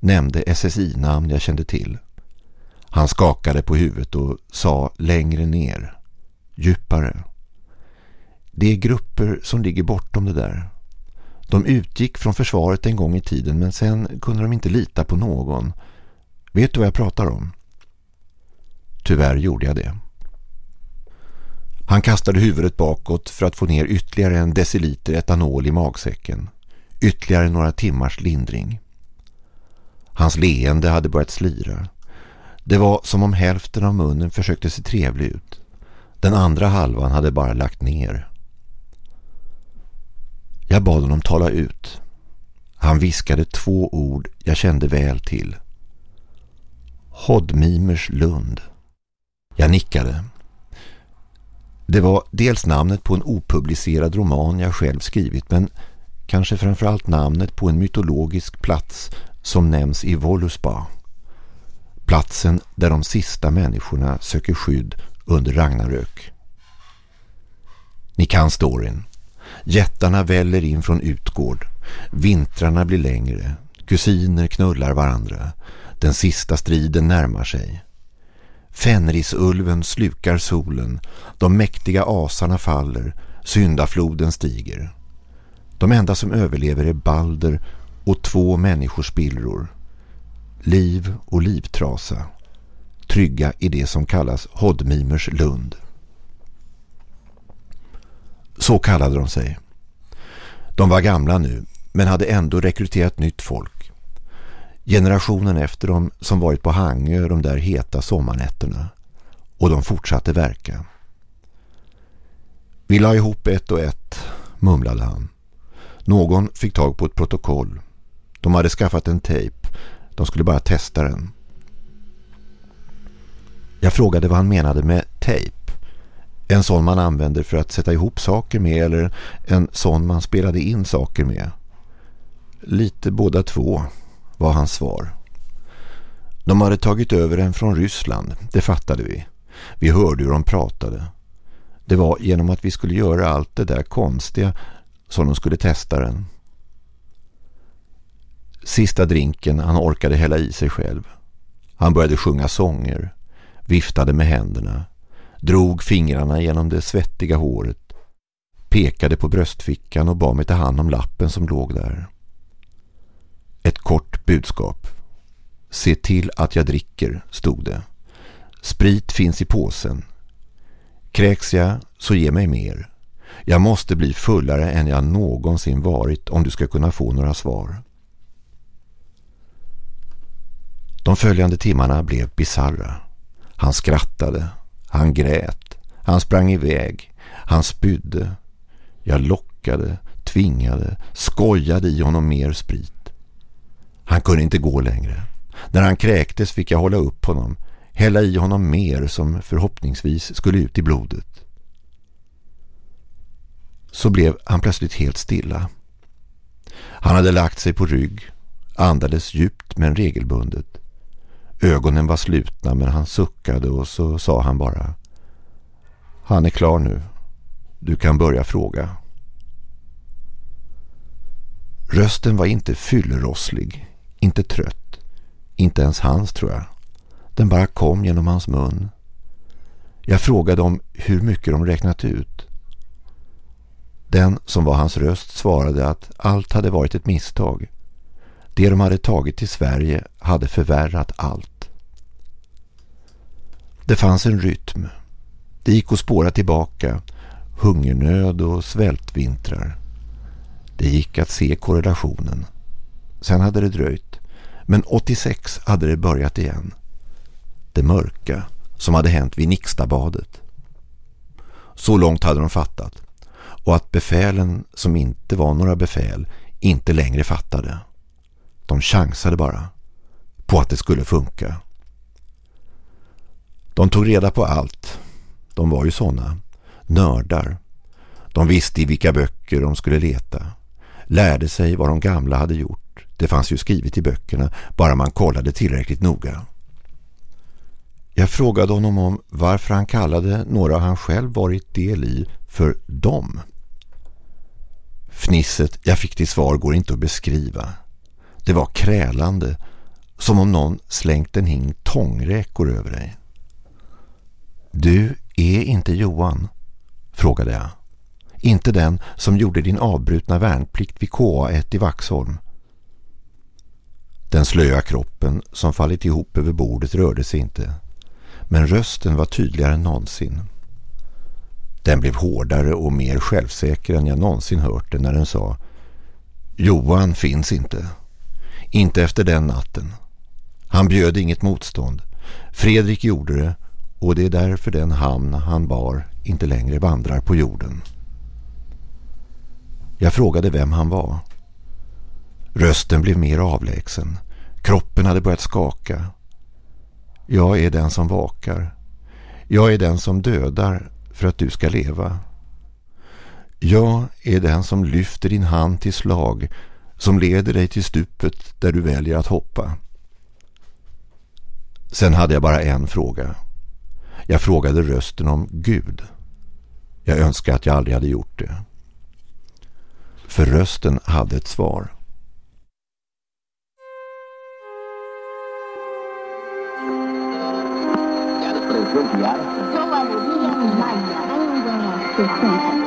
Nämnde SSI-namn jag kände till. Han skakade på huvudet och sa längre ner. Djupare. Det är grupper som ligger bortom det där. De utgick från försvaret en gång i tiden men sen kunde de inte lita på någon. Vet du vad jag pratar om? Tyvärr gjorde jag det. Han kastade huvudet bakåt för att få ner ytterligare en deciliter etanol i magsäcken. Ytterligare några timmars lindring. Hans leende hade börjat slira. Det var som om hälften av munnen försökte se trevlig ut. Den andra halvan hade bara lagt ner. Jag bad honom tala ut. Han viskade två ord jag kände väl till. Hodmimers Lund. Jag nickade. Det var dels namnet på en opublicerad roman jag själv skrivit men kanske framförallt namnet på en mytologisk plats som nämns i Voluspa. Platsen där de sista människorna söker skydd under Ragnarök. Ni kan storyn. Jättarna väller in från Utgård. Vintrarna blir längre. Kusiner knullar varandra. Den sista striden närmar sig. Fenrisulven slukar solen. De mäktiga asarna faller. Syndafloden stiger. De enda som överlever är Balder och två människospillror. Liv och livtrasa. Trygga i det som kallas Hodmimers lund. Så kallade de sig. De var gamla nu men hade ändå rekryterat nytt folk. Generationen efter dem som varit på Hangö de där heta sommarnätterna. Och de fortsatte verka. Vi la ihop ett och ett, mumlade han. Någon fick tag på ett protokoll. De hade skaffat en tejp. De skulle bara testa den. Jag frågade vad han menade med tejp. En sån man använder för att sätta ihop saker med eller en sån man spelade in saker med. Lite båda två var hans svar. De hade tagit över en från Ryssland, det fattade vi. Vi hörde hur de pratade. Det var genom att vi skulle göra allt det där konstiga som de skulle testa den. Sista drinken han orkade hälla i sig själv. Han började sjunga sånger, viftade med händerna, drog fingrarna genom det svettiga håret, pekade på bröstfickan och bad mig ta hand om lappen som låg där. Ett kort budskap. Se till att jag dricker, stod det. Sprit finns i påsen. Kräks jag så ge mig mer. Jag måste bli fullare än jag någonsin varit om du ska kunna få några svar. De följande timmarna blev bizarra. Han skrattade. Han grät. Han sprang iväg. Han spydde. Jag lockade, tvingade, skojade i honom mer sprit. Han kunde inte gå längre. När han kräktes fick jag hålla upp honom, hälla i honom mer som förhoppningsvis skulle ut i blodet. Så blev han plötsligt helt stilla. Han hade lagt sig på rygg, andades djupt men regelbundet. Ögonen var slutna men han suckade och så sa han bara Han är klar nu. Du kan börja fråga. Rösten var inte fyllerosslig, inte trött. Inte ens hans tror jag. Den bara kom genom hans mun. Jag frågade om hur mycket de räknat ut. Den som var hans röst svarade att allt hade varit ett misstag. Det de hade tagit till Sverige hade förvärrat allt. Det fanns en rytm. Det gick att spåra tillbaka hungernöd och svältvintrar. Det gick att se korrelationen. Sen hade det dröjt. Men 86 hade det börjat igen. Det mörka som hade hänt vid Nixtabadet. Så långt hade de fattat. Och att befälen som inte var några befäl inte längre fattade. De chansade bara på att det skulle funka. De tog reda på allt. De var ju sådana. Nördar. De visste i vilka böcker de skulle leta. Lärde sig vad de gamla hade gjort. Det fanns ju skrivet i böckerna bara man kollade tillräckligt noga. Jag frågade honom om varför han kallade några han själv varit del i för dem. Fnisset jag fick till svar går inte att beskriva. Det var krälande, som om någon slängt en hing tångräkor över dig. Du är inte Johan, frågade jag. Inte den som gjorde din avbrutna värnplikt vid KA1 i Vaxholm. Den slöa kroppen som fallit ihop över bordet rörde sig inte. Men rösten var tydligare än någonsin. Den blev hårdare och mer självsäker än jag någonsin hört den när den sa Johan finns inte. Inte efter den natten. Han bjöd inget motstånd. Fredrik gjorde det och det är därför den hamn han bar inte längre vandrar på jorden. Jag frågade vem han var. Rösten blev mer avlägsen. Kroppen hade börjat skaka. Jag är den som vakar. Jag är den som dödar för att du ska leva. Jag är den som lyfter din hand till slag som leder dig till stupet där du väljer att hoppa. Sen hade jag bara en fråga. Jag frågade rösten om Gud. Jag önskar att jag aldrig hade gjort det. För rösten hade ett svar. Yo años 60.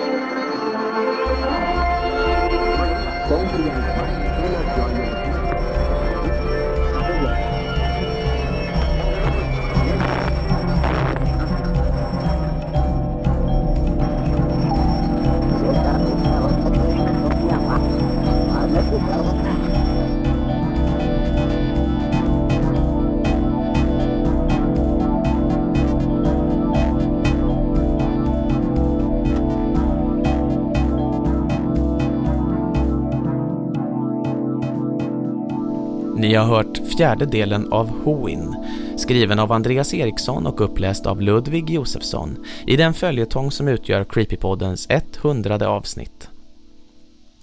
Ni har hört fjärde delen av Hoin, skriven av Andreas Eriksson och uppläst av Ludvig Josefsson i den följetong som utgör Creepypoddens 100 avsnitt.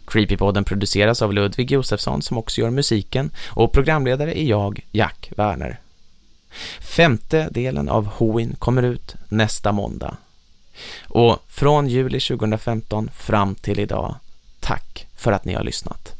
Creepypodden produceras av Ludvig Josefsson som också gör musiken och programledare är jag, Jack Werner. Femte delen av Hoin kommer ut nästa måndag. Och från juli 2015 fram till idag, tack för att ni har lyssnat.